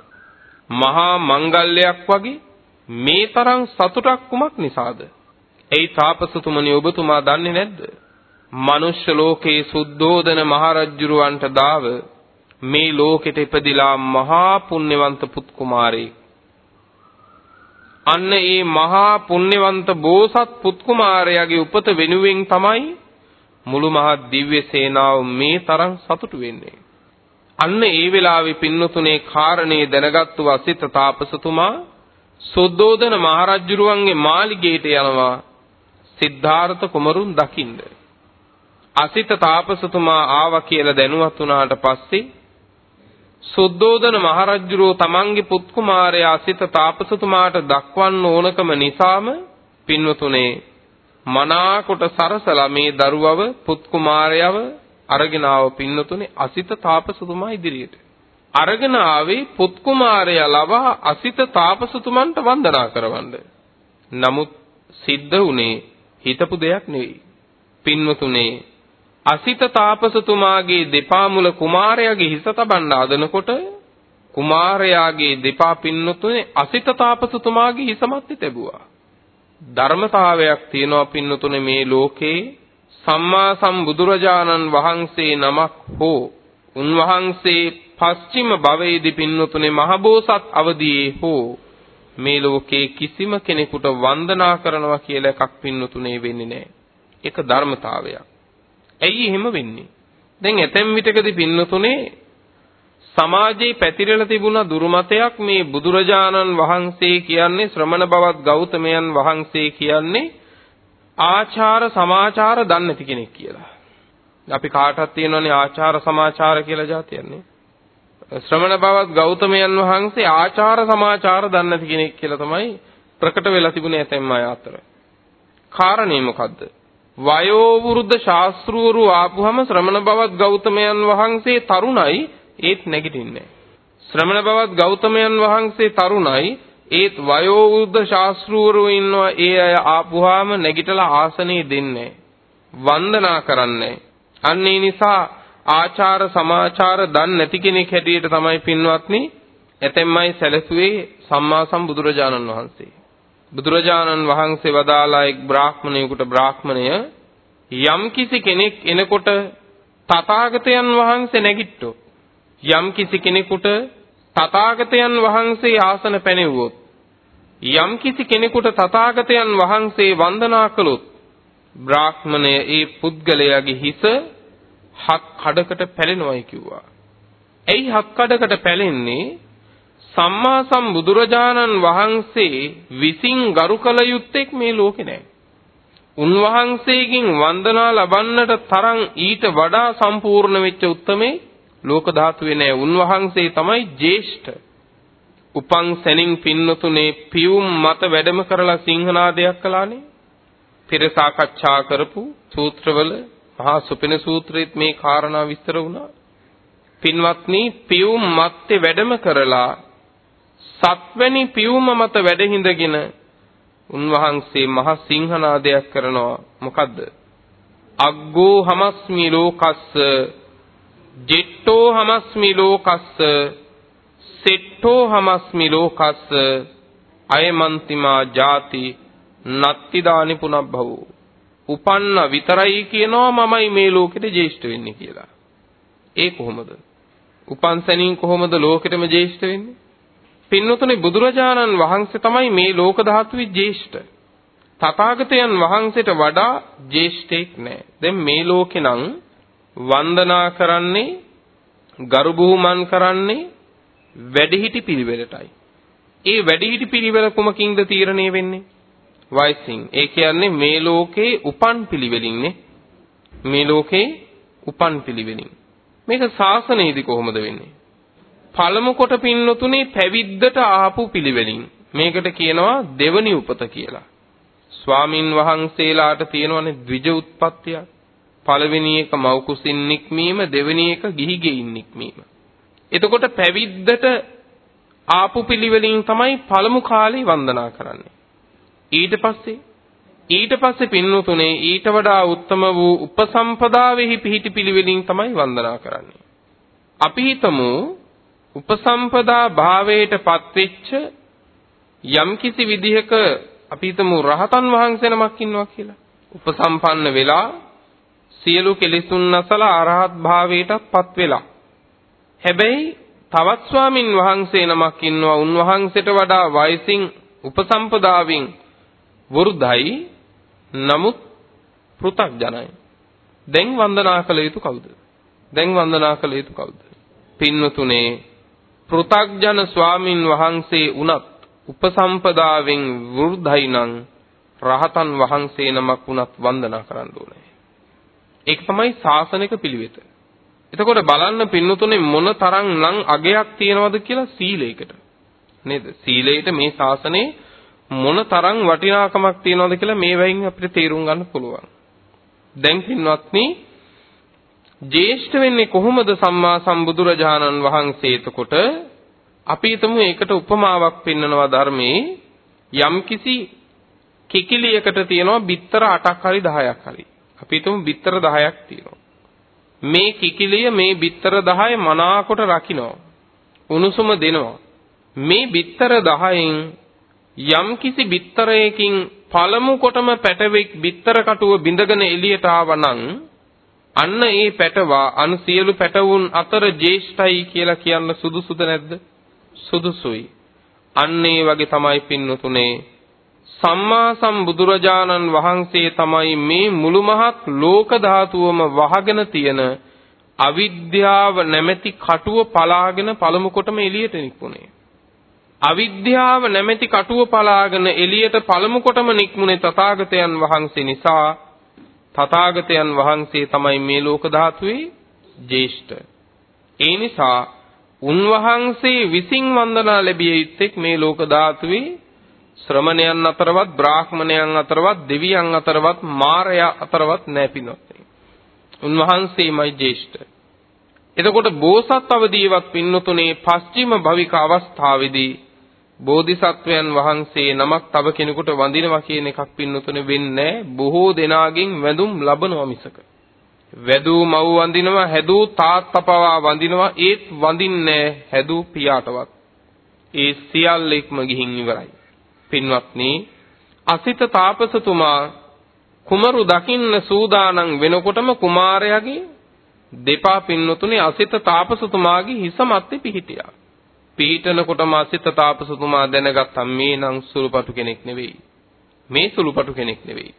මහා මංගල්‍යයක් වගේ මේ තරම් සතුටක් කුමක් නිසාද? එයි තාපසතුමනි ඔබතුමා දන්නේ නැද්ද? මනුෂ්‍ය ලෝකේ සුද්ධෝදන මහරජුරවන්ට දාව මේ ලෝකෙට ඉපදිලා මහා පුණ්‍යවන්ත පුත් කුමාරයෙක් අන්න ඒ මහා පුණ්‍යවන්ත බෝසත් පුත් කුමාරයාගේ උපත වෙනුවෙන් තමයි මුළු මහත් දිව්‍ය සේනාව මේ තරම් සතුටු වෙන්නේ. අන්න ඒ වෙලාවේ පින්නතුනේ කාරණේ දැනගත්තු වසිත තාපසතුමා සුද්ධෝදන මහරජුරුවන්ගේ මාලිගයට යනවා සිද්ධාර්ථ කුමරුන් දකින්න. අසිත තාපසතුමා ආවා කියලා දැනුවත් වුණාට පස්සේ සුද්ධෝදන මහරජුරෝ තමන්ගේ පුත් කුමාරයා අසිත තාපසතුමාට දක්වන්න ඕනකම නිසාම පින්වතුනේ මනාකොට සරසලා මේ දරුවව පුත් කුමාරයව අරගෙන ආව පින්නතුනේ අසිත තාපසතුමා ඉදිරියට. අරගෙන ආවේ පුත් කුමාරයා ලවා අසිත තාපසතුමන්ට වන්දනා කරවන්න. නමුත් සිද්ධ වුණේ හිතපු දෙයක් නෙවෙයි. පින්වතුනේ අසිත තාපසතුමාගේ දෙපා මුල කුමාරයාගේ හිස තබන්න ආදනකොට කුමාරයාගේ දෙපා පින්නතුනේ අසිත තාපසතුමාගේ හිස මැත්තේ තැබුවා. ධර්මතාවයක් තියෙනවා පින්නතුනේ මේ ලෝකේ සම්මා සම්බුදුරජාණන් වහන්සේ නමක් හෝ උන්වහන්සේ පස්චිම භවයේදී පින්නතුනේ මහබෝසත් අවදියේ හෝ මේ ලෝකේ කිසිම කෙනෙකුට වන්දනා කරනවා කියලා එකක් පින්නතුනේ වෙන්නේ නැහැ. ඒක ධර්මතාවයක්. ඇයි එහෙම වෙන්නේ? දැන් ඇතැම් විටකදී පින්නතුනේ සමාජයේ පැතිරලා තිබුණ දුර්මතයක් මේ බුදුරජාණන් වහන්සේ කියන්නේ ශ්‍රමණ බවත් ගෞතමයන් වහන්සේ කියන්නේ ආචාර සමාචාර දන්නේ නැති කෙනෙක් කියලා. අපි කාටවත් තියෙනවනේ ආචාර සමාචාර කියලා જાතියන්නේ. ශ්‍රමණ බවත් ගෞතමයන් වහන්සේ ආචාර සමාචාර දන්නේ නැති කෙනෙක් කියලා තමයි ප්‍රකට වෙලා තිබුණේ ඇතැම් අය අතර. කාරණේ මොකද්ද? වයෝ වෘද්ධ ශාස්ත්‍රූරු ආපුහම ශ්‍රමණ බවත් ගෞතමයන් වහන්සේ තරුණයි ඒත් නැගිටින්නේ ශ්‍රමණ බවත් ගෞතමයන් වහන්සේ තරුණයි ඒත් වයෝ වෘද්ධ ශාස්ත්‍රූරු ඉන්නවා ඒ අය ආපුහාම නැගිටලා ආසනේ දෙන්නේ වන්දනා කරන්නේ අන්න ඒ නිසා ආචාර සමාචාර දන් නැති කෙනෙක් හැටියට තමයි පින්වත්නි ඇතැම්මයි සැලසුවේ සම්මා සම්බුදුරජාණන් වහන්සේ. බුදුරජාණන් වහන්සේ වදාලා එක් බ්‍රාහ්මණයෙකුට බ්‍රාහ්මණය යම් කිසි කෙනෙක් එනකොට තථාගතයන් වහන්සේ නැගිට්ටොත් යම් කිසි කෙනෙකුට තථාගතයන් වහන්සේ ආසන පැනෙව්වොත් යම් කිසි කෙනෙකුට තථාගතයන් වහන්සේ වන්දනා කළොත් බ්‍රාහ්මණය ඒ පුද්ගලයාගේ හිස හත් කඩකට පැලෙනවයි කිව්වා. එයි හත් කඩකට පැලෙන්නේ සම්මා සම්බුදුරජාණන් වහන්සේ විසින් ගරු කළ යුත්තේක් මේ ලෝකේ නැහැ. උන්වහන්සේගෙන් වන්දනා ලබන්නට තරම් ඊට වඩා සම්පූර්ණ වෙච්ච උත්මේ ලෝක ධාතුවේ නැහැ. උන්වහන්සේ තමයි ජේෂ්ඨ. උපං සැනින් පින්නතුනේ පියුම් මත වැඩම කරලා සිංහනාදයක් කළානේ. පෙර සාකච්ඡා කරපු සූත්‍රවල මහා සුපින සූත්‍රයේත් මේ කාරණා විස්තර වුණා. පින්වත්නි පියුම් මැත්තේ වැඩම කරලා සත්වැනි පියුම මත වැඩ හිඳගෙන උන්වහන්සේ මහ සිංහනාදයක් කරනවා. මොකද්ද? අග්ගෝ හමස්මි ලෝකස්ස ජෙට්ටෝ හමස්මි ලෝකස්ස සෙට්ටෝ හමස්මි ලෝකස්ස අයමන්තිමා ජාති නත්තිදානි පුනබ්බවෝ උපන්න විතරයි කියනවා මමයි මේ ලෝකෙට ජේෂ්ඨ වෙන්නේ කියලා. ඒ කොහොමද? උපන් සැනින් කොහොමද ලෝකෙටම ජේෂ්ඨ වෙන්නේ? පින්නතුනේ බුදුරජාණන් වහන්සේ තමයි මේ ලෝක ධාතුවේ ජේෂ්ඨ. තථාගතයන් වහන්සේට වඩා ජේෂ්ඨෙක් නැහැ. දැන් මේ ලෝකේ නම් වන්දනා කරන්නේ ගරු බුහුමන් කරන්නේ වැඩිහිටි පිළිවෙලටයි. ඒ වැඩිහිටි පිළිවෙල කුමකින්ද තීරණය වෙන්නේ? වයසින්. ඒ කියන්නේ මේ ලෝකේ උපන් පිළිවෙලින්නේ. මේ ලෝකේ උපන් පිළිවෙලින්. මේක ශාසනයේදී කොහොමද වෙන්නේ? පළමු කොට පින්නතුනේ පැවිද්දට ආපු පිළිවෙලින් මේකට කියනවා දෙවනි උපත කියලා. ස්වාමින් වහන්සේලාට තියෙනවනේ ද්විජ උත්පත්තිය. පළවෙනි එක මව් කුසින් නික්මීම දෙවෙනි එක ගිහි ගෙයින් නික්මීම. එතකොට පැවිද්දට ආපු පිළිවෙලින් තමයි පළමු කාලේ වන්දනා කරන්නේ. ඊට පස්සේ ඊට පස්සේ පින්නතුනේ ඊට වඩා උත්තම වූ උපසම්පදාවෙහි පිහිටි පිළිවෙලින් තමයි වන්දනා කරන්නේ. අපි හිතමු උපසම්පදා භාවයට පත්වෙච්ච යම්කිසි විදිහක අපි හිතමු රහතන් වහන්සේ නමක් ඉන්නවා කියලා. උපසම්පන්න වෙලා සියලු කෙලෙසුන් නැසලා අරහත් භාවයටපත් වෙලා. හැබැයි තවත් ස්වාමින් වහන්සේ නමක් ඉන්නවා උන්වහන්සේට වඩා වයසින් උපසම්පදාවෙන් වෘද්ධයි නමුත් පෘ탁ජනයි. දැන් වන්දනා කළ යුතු කවුද? දැන් වන්දනා කළ යුතු කවුද? පින්වතුනේ පෘ탁ජන ස්වාමින් වහන්සේ උනත් උපසම්පදාවෙන් වෘද්ධයි නම් රහතන් වහන්සේ නමක් උනත් වන්දනා කරන්න ඕනේ. ඒක තමයි ශාසනික පිළිවෙත. එතකොට බලන්න පින්නතුනේ මොන තරම් නම් අගයක් තියනවද කියලා සීලයකට. නේද? සීලයට මේ ශාසනයේ මොන තරම් වටිනාකමක් තියනවද කියලා මේ වයින් අපිට තේරුම් ගන්න පුළුවන්. දැන් පින්වත්නි ජේෂ්ඨ වෙන්නේ කොහොමද සම්මා සම්බුදුරජාණන් වහන්සේ එතකොට අපි හිතමු ඒකට උපමාවක් පෙන්නනවා ධර්මයේ යම්කිසි කිකිලියකට තියෙනවා බිත්තර 8ක් හරි 10ක් හරි. අපි හිතමු බිත්තර 10ක් තියෙනවා. මේ කිකිලිය මේ බිත්තර 10 මනාකොට රකින්න. උණුසුම දෙනවා. මේ බිත්තර 10න් යම්කිසි බිත්තරයකින් පළමු කොටම පැටවෙක් බිත්තර කටුව බිඳගෙන එළියට ආවනම් අන්න ඒ පැටවා අනු සියලු පැටවුන් අතර ජේෂ්ඨයි කියලා කියන්න සුදුසුද නැද්ද? සුදුසුයි. අන්න ඒ වගේ තමයි පින්නතුනේ සම්මා සම්බුදුරජාණන් වහන්සේ තමයි මේ මුළු මහත් ලෝක ධාතුවම වහගෙන තියෙන අවිද්‍යාව නැමැති කටුව පලාගෙන පළමු කොටම එළියට නික්මුනේ. අවිද්‍යාව නැමැති කටුව පලාගෙන එළියට පළමු කොටම නික්මුනේ තථාගතයන් වහන්සේ නිසා තථාගතයන් වහන්සේ තමයි මේ ලෝක ධාතුවේ ජේෂ්ඨ. ඒ නිසා උන්වහන්සේ විසින් වන්දනා ලැබිය යුත්තේ මේ ලෝක ධාතුවේ ශ්‍රමණයන් අතරවත් බ්‍රාහ්මණයන් අතරවත් දෙවියන් අතරවත් මාරයා අතරවත් නැපිනොත්. උන්වහන්සේමයි ජේෂ්ඨ. එතකොට බෝසත් අවදීවත් පින්නතුනේ පස්චිම භවික අවස්ථාවේදී බෝධිසත්වයන් වහන්සේ නමක් තව කෙනෙකුට වඳිනවා කියන එකක් පින්නතුනේ වෙන්නේ බොහෝ දෙනාගෙන් වැඳුම් ලබනවා මිසක. වැදූ මව් වඳිනවා හැදූ තාත්තා පවා වඳිනවා ඒත් වඳින්නේ හැදූ පියාටවත්. ඒ සියල්ලෙක්ම ගිහින් ඉවරයි. පින්වත්නි අසිත තාපසතුමා කුමරු දකින්න සූදානම් වෙනකොටම කුමාරයාගේ දෙපා පින්නතුනේ අසිත තාපසතුමාගේ හිස මැත්තේ පිහිටියා. පිහිටනකොටම අසිත තාපසතුමා දැනගත්තා මේ නම් සුළුපටු කෙනෙක් නෙවෙයි. මේ සුළුපටු කෙනෙක් නෙවෙයි.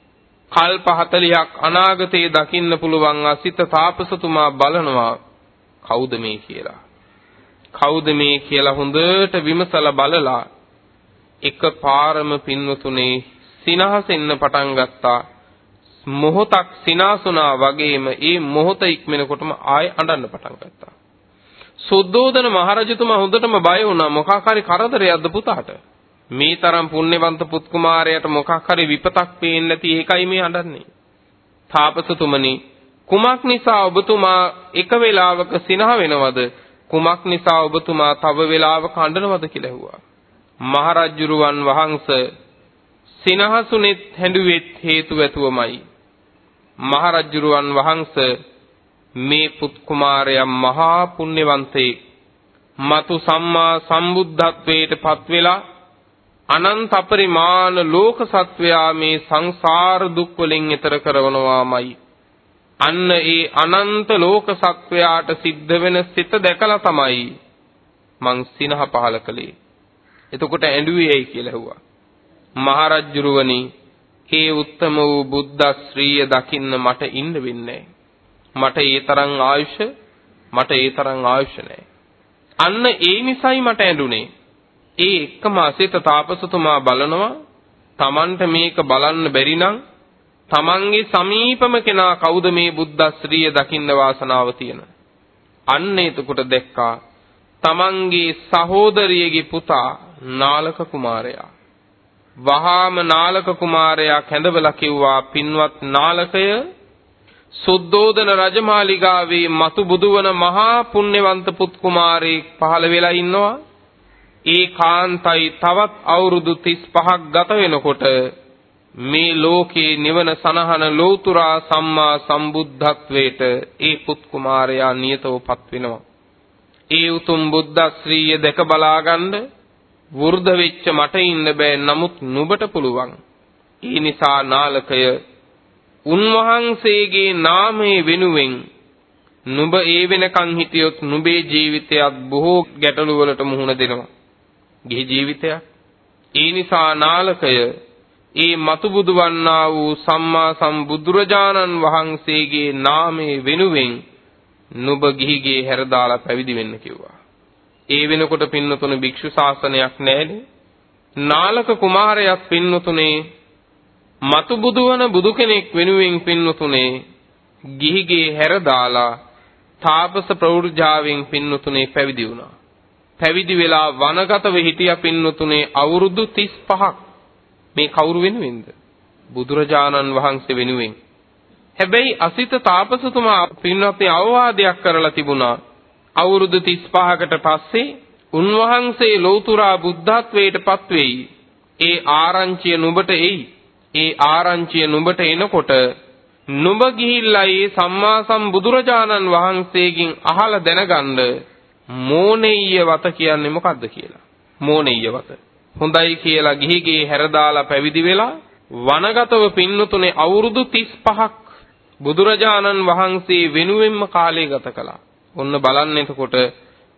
කල්ප 40ක් අනාගතයේ දකින්න පුළුවන් අසිත තාපසතුමා බලනවා කවුද මේ කියලා. කවුද මේ කියලා හොඳට විමසලා බලලා එක පාරම පින්වතුනේ සිනහසෙන්න පටන් ගත්තා. මොහොතක් සිනාසුනා වගේම ඒ මොහොත ඉක්මනකොටම ආයෙ අඬන්න පටන් ගත්තා. සුද්ධෝදන මහරජතුමා හොඳටම බය වුණා මොකක් හරි කරදරයක්ද පුතාට. මේ තරම් පුණ්‍යවන්ත පුත් කුමාරයාට මොකක් හරි විපතක් පේන්නේ නැති ඒකයි මේ අඬන්නේ. තාපසතුමනි කුමක් නිසා ඔබතුමා එක වේලාවක සිනහ වෙනවද? කුමක් නිසා ඔබතුමා තව වේලාවක අඬනවද කියලා ඇහුවා. මහරජුරුවන් වහන්සේ සිනහසුනෙත් හැඬුවෙත් හේතු ඇතුවමයි. මහරජුරුවන් වහන්සේ මේ පුත් කුමාරයා මහා පුණ්‍යවන්තයෙක්. මතු සම්මා සම්බුද්ධත්වයට පත් වෙලා අනන්ත පරිමාණ ලෝක සත්වයා මේ සංසාර දුක් වලින් එතර කරවනවාමයි. අන්න ඒ අනන්ත ලෝක සත්වයාට සිද්ධ වෙන සිත දැකලා තමයි මං සිනහ පහල කළේ. එතකොට ඇඬුවේ ඇයි කියලා ඇහුවා. මහරජුරුවනි, "හේ උත්තම වූ බුද්ධ ශ්‍රීය දකින්න මට ඉන්න වෙන්නේ මට ඒ තරම් ආයුෂ මට ඒ තරම් ආයුෂ නැහැ. අන්න ඒ නිසයි මට ඇඬුනේ. ඒ එක්කම අසිත තාපසතුමා බලනවා Tamanට මේක බලන්න බැරි නම් Tamanගේ සමීපම කෙනා කවුද මේ බුද්ධ ශ්‍රීය දකින්න වාසනාව තියෙන. අන්න එතකොට දැක්කා Tamanගේ සහෝදරියගේ පුතා නාලක කුමාරයා. වහාම නාලක කුමාරයා කැඳවලා කිව්වා පින්වත් නාලකය සුද්ධෝදන රජමාලිගාවේ මතු බුදුවන මහා පුණ්‍යවන්ත පුත් කුමාරයෙක් පහළ වෙලා ඉන්නවා. ඒ කාන්තයි තවත් අවුරුදු 35ක් ගත වෙනකොට මේ ලෝකේ නිවන සනහන ලෝතුරා සම්මා සම්බුද්ධත්වයට ඒ පුත් කුමාරයා නියතවපත් වෙනවා. ඒ උතුම් බුද්ධ ශ්‍රීය දැක බලාගන්න වෘද්ධ වෙච්ච මට ඉන්න බෑ නමුත් නුඹට පුළුවන්. ඒ නිසා නාලකය උන්වහන්සේගේ නාමයේ වෙනුවෙන් නුඹ ඒ වෙනකන් හිටියොත් නුඹේ ජීවිතයත් බොහෝ ගැටලු වලට මුහුණ දෙනවා. ගිහි ජීවිතයක්. ඒ නිසා නාලකය ඒ මතුබුදු වන්නා වූ සම්මා සම්බුදුරජාණන් වහන්සේගේ නාමයේ වෙනුවෙන් නුඹ ගිහිගේ හැරදාලා පැවිදි වෙන්න කිව්වා. ඒ වෙනකොට පින්නතුන භික්ෂු ශාසනයක් නැහැනේ. නාලක කුමාරයාත් පින්නතුනේ මතු බුදුවන බුදු කෙනෙක් වෙනුවෙන් පින්නතුනේ ගිහිගේ හැර දාලා තාපස ප්‍රවෘජාවෙන් පින්නතුනේ පැවිදි වුණා. පැවිදි වෙලා වනගතව හිටිය පින්නතුනේ අවුරුදු 35ක් මේ කවුරු වෙනුවෙන්ද? බුදුරජාණන් වහන්සේ වෙනුවෙන්. හැබැයි අසිත තාපසතුමා පින්වත්නි අවවාදයක් කරලා තිබුණා. අවුරුදු 35කට පස්සේ උන්වහන්සේ ලෞතුරා බුද්ධත්වයට පත්වෙයි. ඒ ආරංචිය නුඹට එයි. ඒ ආරංචිය නුඹට එනකොට නුඹ ගිහිල්ලා ඒ සම්මා සම්බුදුරජාණන් වහන්සේගෙන් අහලා දැනගන්න මෝනෙය්‍ය වත කියන්නේ මොකද්ද කියලා. මෝනෙය්‍ය වත. හොඳයි කියලා ගිහිගේ හැරදාලා පැවිදි වෙලා වනගතව පින්නතුනේ අවුරුදු 35ක් බුදුරජාණන් වහන්සේ වෙනුවෙන්ම කාලය ගත කළා. ඔන්න බලන්න එතකොට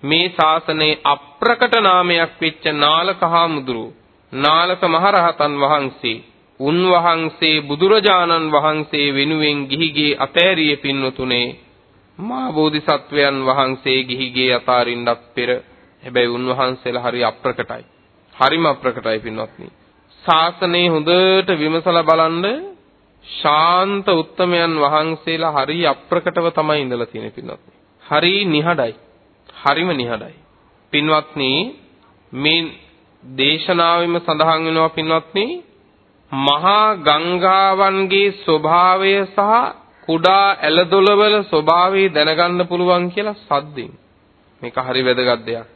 මේ ශාසනයේ අප්‍රකට නාමයක් වෙච්ච නාලක හාමුදුරුව නාලක මහරහතන් වහන්සේ උන්වහන්සේ බුදුරජාණන් වහන්සේ වෙනුවෙන් ගිහිගේ අතෑරිය පින්නතුනේ මා බෝධිසත්වයන් වහන්සේ ගිහිගේ අතාරින්නත් පෙර හැබැයි උන්වහන්සේලා හරි අප්‍රකටයි. හරිම අප්‍රකටයි පින්වත්නි. ශාසනය හොඳට විමසලා බලන්න ශාන්ත උත්තමයන් වහන්සේලා හරි අප්‍රකටව තමයි ඉඳලා තියෙන්නේ පින්වත්නි. හරි නිහඩයි. හරිම නිහඩයි. පින්වත්නි මේ දේශනාවෙම සඳහන් වෙනවා පින්වත්නි මහා ගංගාවන්ගේ ස්වභාවය සහ කුඩා ඇලදොලවල ස්වභාවය දැනගන්න පුළුවන් කියලා සද්දින්. මේක හරි වැදගත් දෙයක්.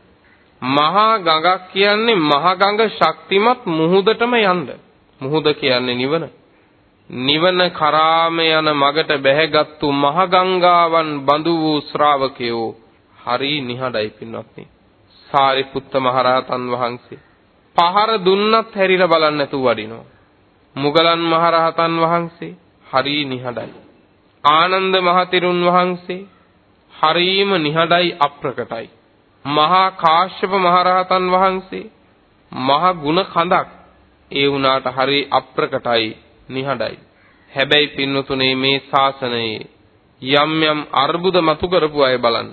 මහා ගඟක් කියන්නේ මහ ගඟ ශක්තිමත් මුහුදටම යන්න. මුහුද කියන්නේ නිවන. නිවන කරාම යන මගට බැහැගත්තු මහ ගංගාවන් බඳු වූ ශ්‍රාවකයෝ හරි නිහඬයි පින්වත්නි. සාරිපුත්ත මහරහතන් වහන්සේ පහර දුන්නත් හැරිලා බලන්න නැතුව වඩිනවා. මුගලන් මහරහතන් වහන්සේ හරි නිහඬයි. ආනන්ද මහතෙරුන් වහන්සේ හරීම නිහඬයි අප්‍රකටයි. මහා කාශ්‍යප මහරහතන් වහන්සේ මහ ගුණ කඳක් ඒ වුණාට හරි අප්‍රකටයි නිහඬයි. හැබැයි පින්නතුනේ මේ ශාසනයේ යම් යම් අර්බුද මතු කරපු අය බලන්න.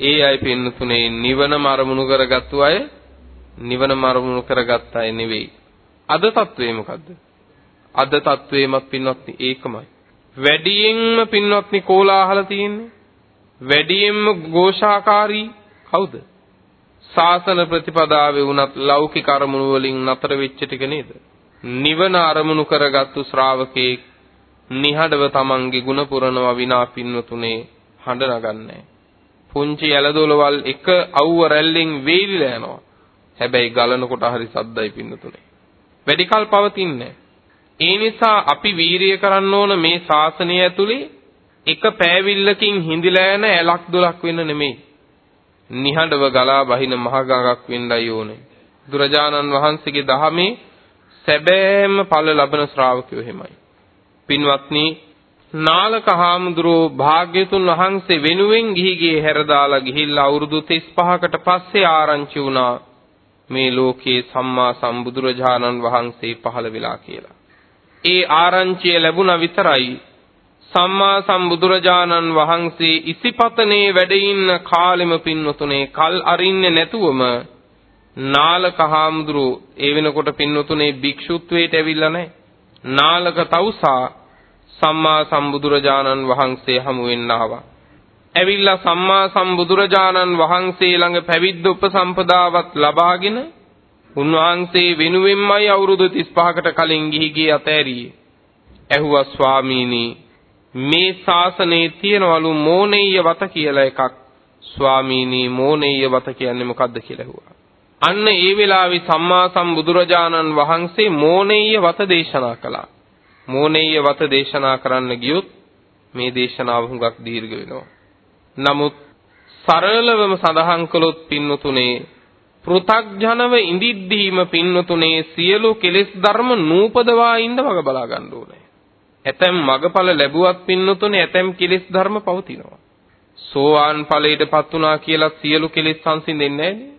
ඒ අය පින්නතුනේ නිවනම අරමුණු කරගත්තු අය නිවනම අරමුණු කරගත් අය නෙවෙයි. අද తත්වේ මොකද්ද? අද తත්වේමත් පින්වත්නි ඒකමයි. වැඩියෙන්ම පින්වත්නි කෝලාහල තියෙන්නේ. වැඩියෙන්ම ഘോഷාකාරී කවුද? සාසන ප්‍රතිපදාවේ වුණත් ලෞකික අරමුණු වලින් නතර වෙච්ච ටික නේද? නිවන අරමුණු කරගත්තු ශ්‍රාවකෙක් නිහඬව තමන්ගේ ಗುಣ පුරනවා විනා පින්වතුනේ හඬ නගන්නේ. පුංචි ඇලදොලවල් එක අවුව රැල්ලෙන් වේලිලා යනවා. හැබැයි ගලනකොට හරි සද්දයි පින්නතුනේ. වැඩි කල් පවතින්නේ ඒ නිසා අපි වීරිය කරන්න ඕන මේ ශාසනය ඇතුලේ එක පෑවිල්ලකින් හිඳිලා යන ඇලක් දොලක් වෙන්න නෙමෙයි. නිහඬව ගලා බහින මහ ගඟක් වෙන්නයි ඕනේ. දුරජානන් වහන්සේගේ දහමේ සැබෑම ඵල ලබන ශ්‍රාවකයෝ හිමයි. පින්වත්නි නාලක හාමුදුරුවෝ භාග්‍යතුන් වහන්සේ වෙනුවෙන් ගිහිගේ හැරදාලා ගිහිල්ලා අවුරුදු 35කට පස්සේ ආරංචි වුණා මේ ලෝකයේ සම්මා සම්බුදුරජාණන් වහන්සේ පහළ වෙලා කියලා. ඒ ආරංචිය ලැබුණා විතරයි සම්මා සම්බුදුරජාණන් වහන්සේ ඉසිපතනේ වැඩ ඉන්න කාලෙම පින්වතුනේ කල් අරින්නේ නැතුවම නාලක හාමුදුරුවෝ ඒ වෙනකොට පින්වතුනේ භික්ෂුත්වයට ඇවිල්ලා නැහැ. නාලක තවුසා සම්මා සම්බුදුරජාණන් වහන්සේ හමු වෙන්න ආවා. ඇවිල්ලා සම්මා සම්බුදුරජාණන් වහන්සේ ළඟ පැවිද්ද උපසම්පදාවත් ලබාගෙන උන්වහන්සේ වෙනුවෙන්මයි අවුරුදු 35කට කලින් ගිහි ගියේ අතෑරියේ. ඇහුවා ස්වාමීනි මේ ශාසනයේ තියනවලු මෝනෙය්‍ය වත කියලා එකක්. ස්වාමීනි මෝනෙය්‍ය වත කියන්නේ මොකද්ද කියලා ඇහුවා. අන්න ඒ වෙලාවේ සම්මා සම්බුදුරජාණන් වහන්සේ මෝනෙය්‍ය වත දේශනා කළා. මෝනෙය්‍ය වත දේශනා කරන්න ගියොත් මේ දේශනාව හුඟක් දීර්ඝ වෙනවා. නමුත් සරලවම සඳහන් කළොත් පින්නතුනේ පෘථග්ජනව ඉඳිද්දීම පින්නතුනේ සියලු කෙලෙස් ධර්ම නූපදවා ඉන්න මග බලා ගන්න ඕනේ. ඇතැම් මගඵල ලැබුවත් පින්නතුනේ ඇතැම් කෙලෙස් ධර්ම පවතිනවා. සෝවාන් ඵලයටපත් උනා කියලා සියලු කෙලෙස් සංසිඳෙන්නේ නැහැ.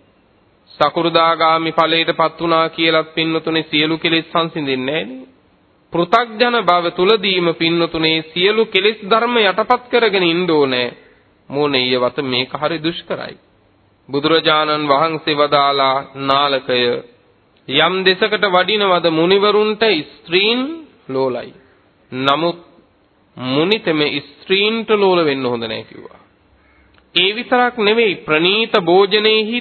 සකු르දාගාමි ඵලයටපත් උනා කියලා පින්නතුනේ සියලු කෙලෙස් සංසිඳෙන්නේ නැහැ. පෘථග්ජන භව තුලදීම පින්නතුනේ සියලු කෙලෙස් ධර්ම යටපත් කරගෙන ඉන්න ඕනේ. මෝනෙය වත මේක හරි දුෂ්කරයි. බුදුරජාණන් වහන්සේ වදාලා නාලකය යම් දෙසකට වඩිනවද මුනිවරුන්ට ස්ත්‍රීන් ලෝලයි. නමුත් මුනිතෙම ස්ත්‍රීන්ට ලෝල වෙන්න හොඳ නැහැ කිව්වා. ඒ විතරක් නෙවෙයි ප්‍රනීත භෝජනේහි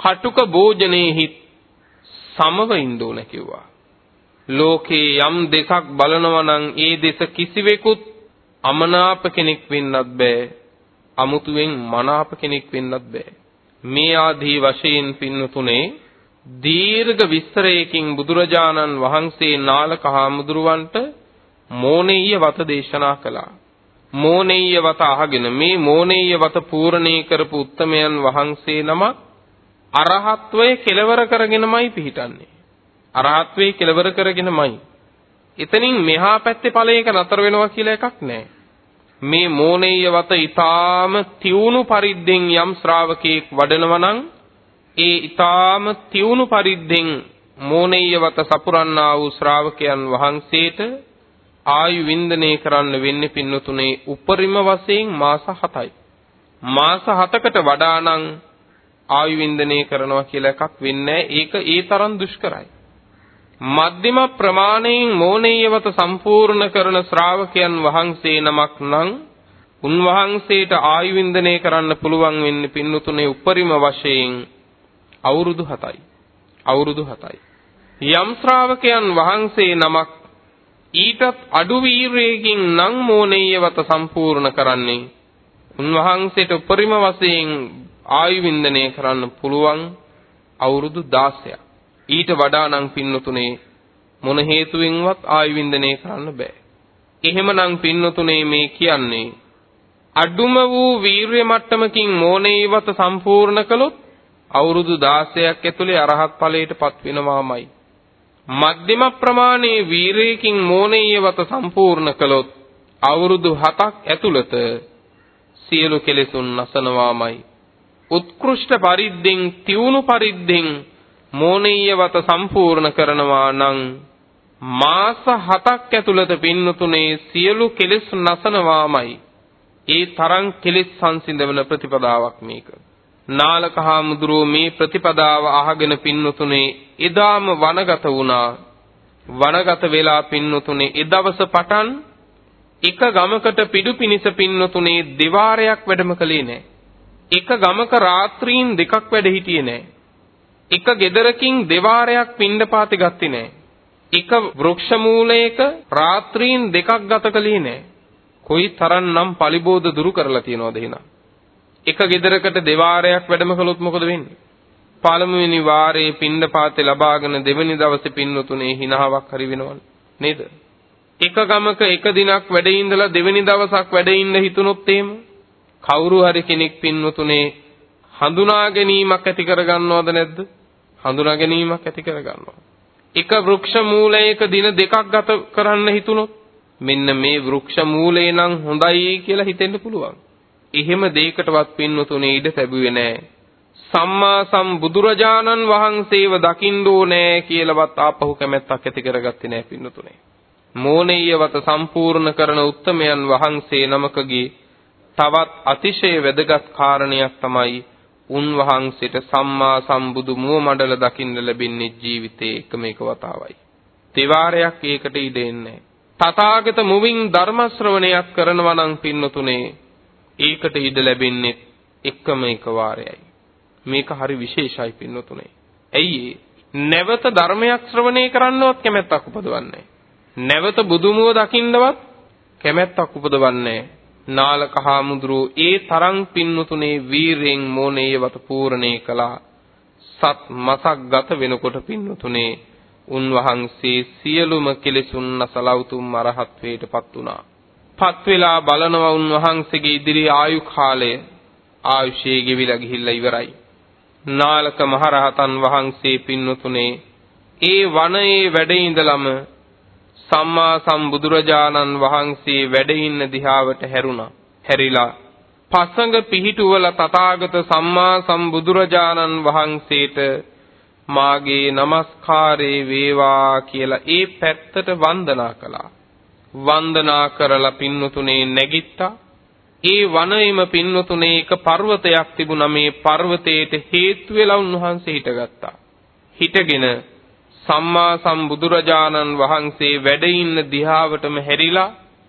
කටුක භෝජනේහි සමව ඉන්න ඕන කිව්වා. ලෝකේ යම් දෙසක් බලනවා නම් ඒ දෙස කිසිවෙකුත් අමනාප කෙනෙක් වෙන්නත් බෑ. අමුතුවෙන් මනාප කෙනෙක් වෙන්නත් බෑ. මේ ආදී වශයෙන් පින්නතුනේ දීර්ඝ විස්තරයකින් බුදුරජාණන් වහන්සේ නාලක හාමුදුරුවන්ට මෝනෙය්‍ය වත දේශනා කළා. මෝනෙය්‍ය වත අහගෙන මේ මෝනෙය්‍ය වත පූර්ණේ කරපු උත්තමයන් වහන්සේ නමක් අරහත්වයේ කෙලවර කරගෙනමයි පිහිටන්නේ. අරහත්වයේ කෙලවර කරගෙනමයි. එතනින් මෙහා පැත්තේ ඵලයක නතර වෙනවා කියලා එකක් නැහැ. මේ මෝනෙය්‍ය වත ඊටාම තියුණු පරිද්දෙන් යම් ශ්‍රාවකෙක් වඩනවා නම් ඒ ඊටාම තියුණු පරිද්දෙන් මෝනෙය්‍ය වත සපුරන්නා වූ ශ්‍රාවකයන් වහන්සේට ආයු වින්දනය කරන්න වෙන්නේ පින්නතුනේ උපරිම වශයෙන් මාස 7යි. මාස 7කට වඩා නම් ආයු වින්දනය කරනවා කියලා එකක් වෙන්නේ ඒක ඒ තරම් දුෂ්කරයි. මධ්‍යම ප්‍රමාණයෙන් මෝනීයවත සම්පූර්ණ කරන ශ්‍රාවකයන් වහන්සේ නමක් නම් උන්වහන්සේට ආයු වින්දනය කරන්න පුළුවන් වෙන්නේ පින්නතුනේ උපරිම වශයෙන් අවුරුදු 7යි. අවුරුදු 7යි. යම් ශ්‍රාවකයන් වහන්සේ නමක් ඊටත් අඩු වීරයකින් නම් මෝනෙයවත සම්පූර්ණ කරන්නේ උන්වහන්සේට උපරිම වශයෙන් ආයු වින්දනය කරන්න පුළුවන් අවුරුදු 16ක්. ඊට වඩා නම් පින්නතුනේ මොන හේතුවෙන්වත් ආයු වින්දනය කරන්න බෑ. එහෙමනම් පින්නතුනේ මේ කියන්නේ අඩුම වූ වීරිය මට්ටමකින් මෝනෙයවත සම්පූර්ණ කළොත් අවුරුදු 16ක් ඇතුලේ අරහත් ඵලයටපත් වෙනවාමයි. මධ්‍යම ප්‍රමාණයේ වීරයකින් මෝනෙයවත සම්පූර්ණ කළොත් අවුරුදු 7ක් ඇතුළත සියලු කෙලෙසුන් නැසනවාමයි. උත්කෘෂ්ඨ පරිද්දෙන් තියුණු පරිද්දෙන් මෝනෙයවත සම්පූර්ණ කරනවා නම් මාස 7ක් ඇතුළත පින්නතුනේ සියලු කෙලෙස් නැසනවාමයි. ඒ තරම් කෙලෙස් සංසිඳවන ප්‍රතිපදාවක් මේක. නාලක හාමුදුරුව මේ ප්‍රතිපදාව අහගෙන පින්නතුනේ එදාම වනගත වුණා. වනගත වෙලා පින්නතුනේ ඒ දවස පටන් එක ගමකට පිඩු පිනිස පින්නතුනේ දෙවාරයක් වැඩම කළේ නැහැ. එක ගමක රාත්‍රීන් දෙකක් වැඩ හිටියේ නැහැ. එක ගෙදරකින් දෙවාරයක් පිණ්ඩපාතේ ගත්තේ නැහැ. එක වෘක්ෂ මූලයක රාත්‍රීන් දෙකක් ගත කළේ නැහැ. කොයි තරම්නම් පලිබෝධ දුරු කරලා තියනවද එහෙනම්? එක ගෙදරකට දෙවාරයක් වැඩම කළොත් මොකද වෙන්නේ? පළමුවෙනි වාරයේ පින්ඩපාතේ ලබාගෙන දෙවෙනි දවසේ පින්නතුනේ හිනාවක් හරි වෙනවනේ නේද? එක ගමක එක දිනක් වැඩ ඉඳලා දෙවෙනි දවසක් වැඩ ඉන්න හිතුනොත් එහෙම කවුරු හරි කෙනෙක් පින්නතුනේ හඳුනා ගැනීමක් ඇති කරගන්නවද නැද්ද? හඳුනා ගැනීමක් ඇති කරගන්නවා. එක වෘක්ෂ මූලයක දින දෙකක් ගත කරන්න හිතුනොත් මෙන්න මේ වෘක්ෂ මූලේ නම් හොඳයි කියලා හිතෙන්න පුළුවන්. එහෙම දෙයකටවත් පින්වතුනේ ඉඩ ලැබුවේ නැහැ. සම්මා සම්බුදුරජාණන් වහන්සේව දකින්න ඕනේ කියලාවත් ආපහු කැමැත්තක් ඇති කරගත්තේ නැහැ පින්වතුනේ. මෝනෙයවත සම්පූර්ණ කරන උත්තමයන් වහන්සේ නමකගේ තවත් අතිශය වැදගත් කාරණයක් තමයි උන්වහන්සේට සම්මා සම්බුදු මුව මඩල දකින්න ලැබෙන්නේ ජීවිතේ එකම එක වතාවයි. තෙවාරයක් ඒකට ඉඩ එන්නේ තථාගත මුවින් ධර්ම ශ්‍රවණයක් කරනවා නම් පින්නතුනේ ඒකට ඉඩ ලැබෙන්නේ එකම එක වාරයයි. මේක හරි විශේෂයි පින්නතුනේ. ඇයි නැවත ධර්මයක් ශ්‍රවණය කරන්නවත් කැමැත්තක් උපදවන්නේ නැවත බුදුමුව දකින්නවත් කැමැත්තක් උපදවන්නේ නාලක හාමුදුරුව ඒ තරම් පින්නතුනේ වීරයෙන් මෝනේයවත පූර්ණේ කළා. සත් මසක් ගත වෙනකොට පින්නතුනේ උන්වහන්සේ සියලුම කෙලෙසුන් නැසලා උතුම් අරහත්වයටපත් වුණා. පත් වෙලා බලනවා උන්වහන්සේගේ ඉදිරි ආයු කාලය ආයුෂයේ ගෙවිලා ගිහිල්ලා ඉවරයි. නාලක මහරහතන් වහන්සේ පින්නතුනේ ඒ වනයේ වැඩ ඉඳලම සම්මා සම්බුදුරජාණන් වහන්සේ වැඩ ඉන්න දිහාවට හැරුණා. හැරිලා පසඟ පිහිටුවල තථාගත සම්මා සම්බුදුරජාණන් වහන්සේට මාගේ নমස්කාරේ වේවා කියලා ඒ පැත්තට වන්දනා කළා. වන්දනා කරලා පින්නතුනේ නැගිට්ටා. ඒ වනයේම පින්නතුනේ එක පර්වතයක් තිබුණා මේ පර්වතයට හේතු වෙලා උන්වහන්සේ හිටගත්තා. හිටගෙන සම්මා සම්බුදුරජාණන් වහන්සේ වැඩ ඉන්න දිහාවටම හැරිලා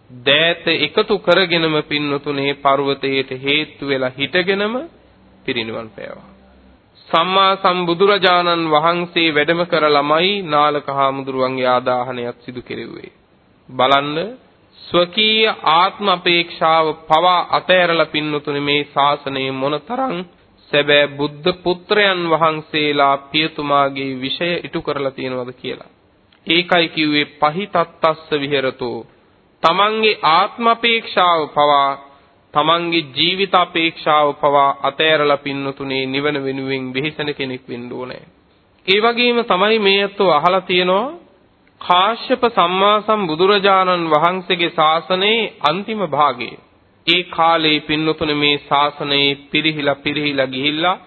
දෑත එකතු කරගෙනම පින්නතුනේ පර්වතයට හේතු වෙලා හිටගෙනම පිරිනිවන් පෑවා. සම්මා සම්බුදුරජාණන් වහන්සේ වැඩම කරලමයි නාලක හාමුදුරුවන්ගේ ආදාහනයත් සිදු කෙරෙව්වේ. බලන්න ස්වකීය ආත්ම අපේක්ෂාව පවා අතෑරලා පින්නතුනේ මේ ශාසනය මොනතරම් සැබෑ බුද්ධ පුත්‍රයන් වහන්සේලා පියතුමාගේ විෂය ඉටු කරලා තියෙනවද කියලා. ඒකයි කිව්වේ පහිතත්තස්ස විහෙරතෝ තමන්ගේ ආත්ම අපේක්ෂාව පවා තමන්ගේ ජීවිත අපේක්ෂාව පවා අතෑරලා පින්නතුනේ නිවන වෙනුවෙන් වෙහෙසෙන කෙනෙක් වෙන්න ඕනේ. ඒ වගේම තමයි මේ අතෝ අහලා තියෙනවා කාශ්‍යප සම්මා සම්බුදුරජාණන් වහන්සේගේ ශාසනයේ අන්තිම භාගයේ ඒ කාලේ පින්නතුනේ මේ ශාසනයේ පිරිහිලා පිරිහිලා ගිහිල්ලා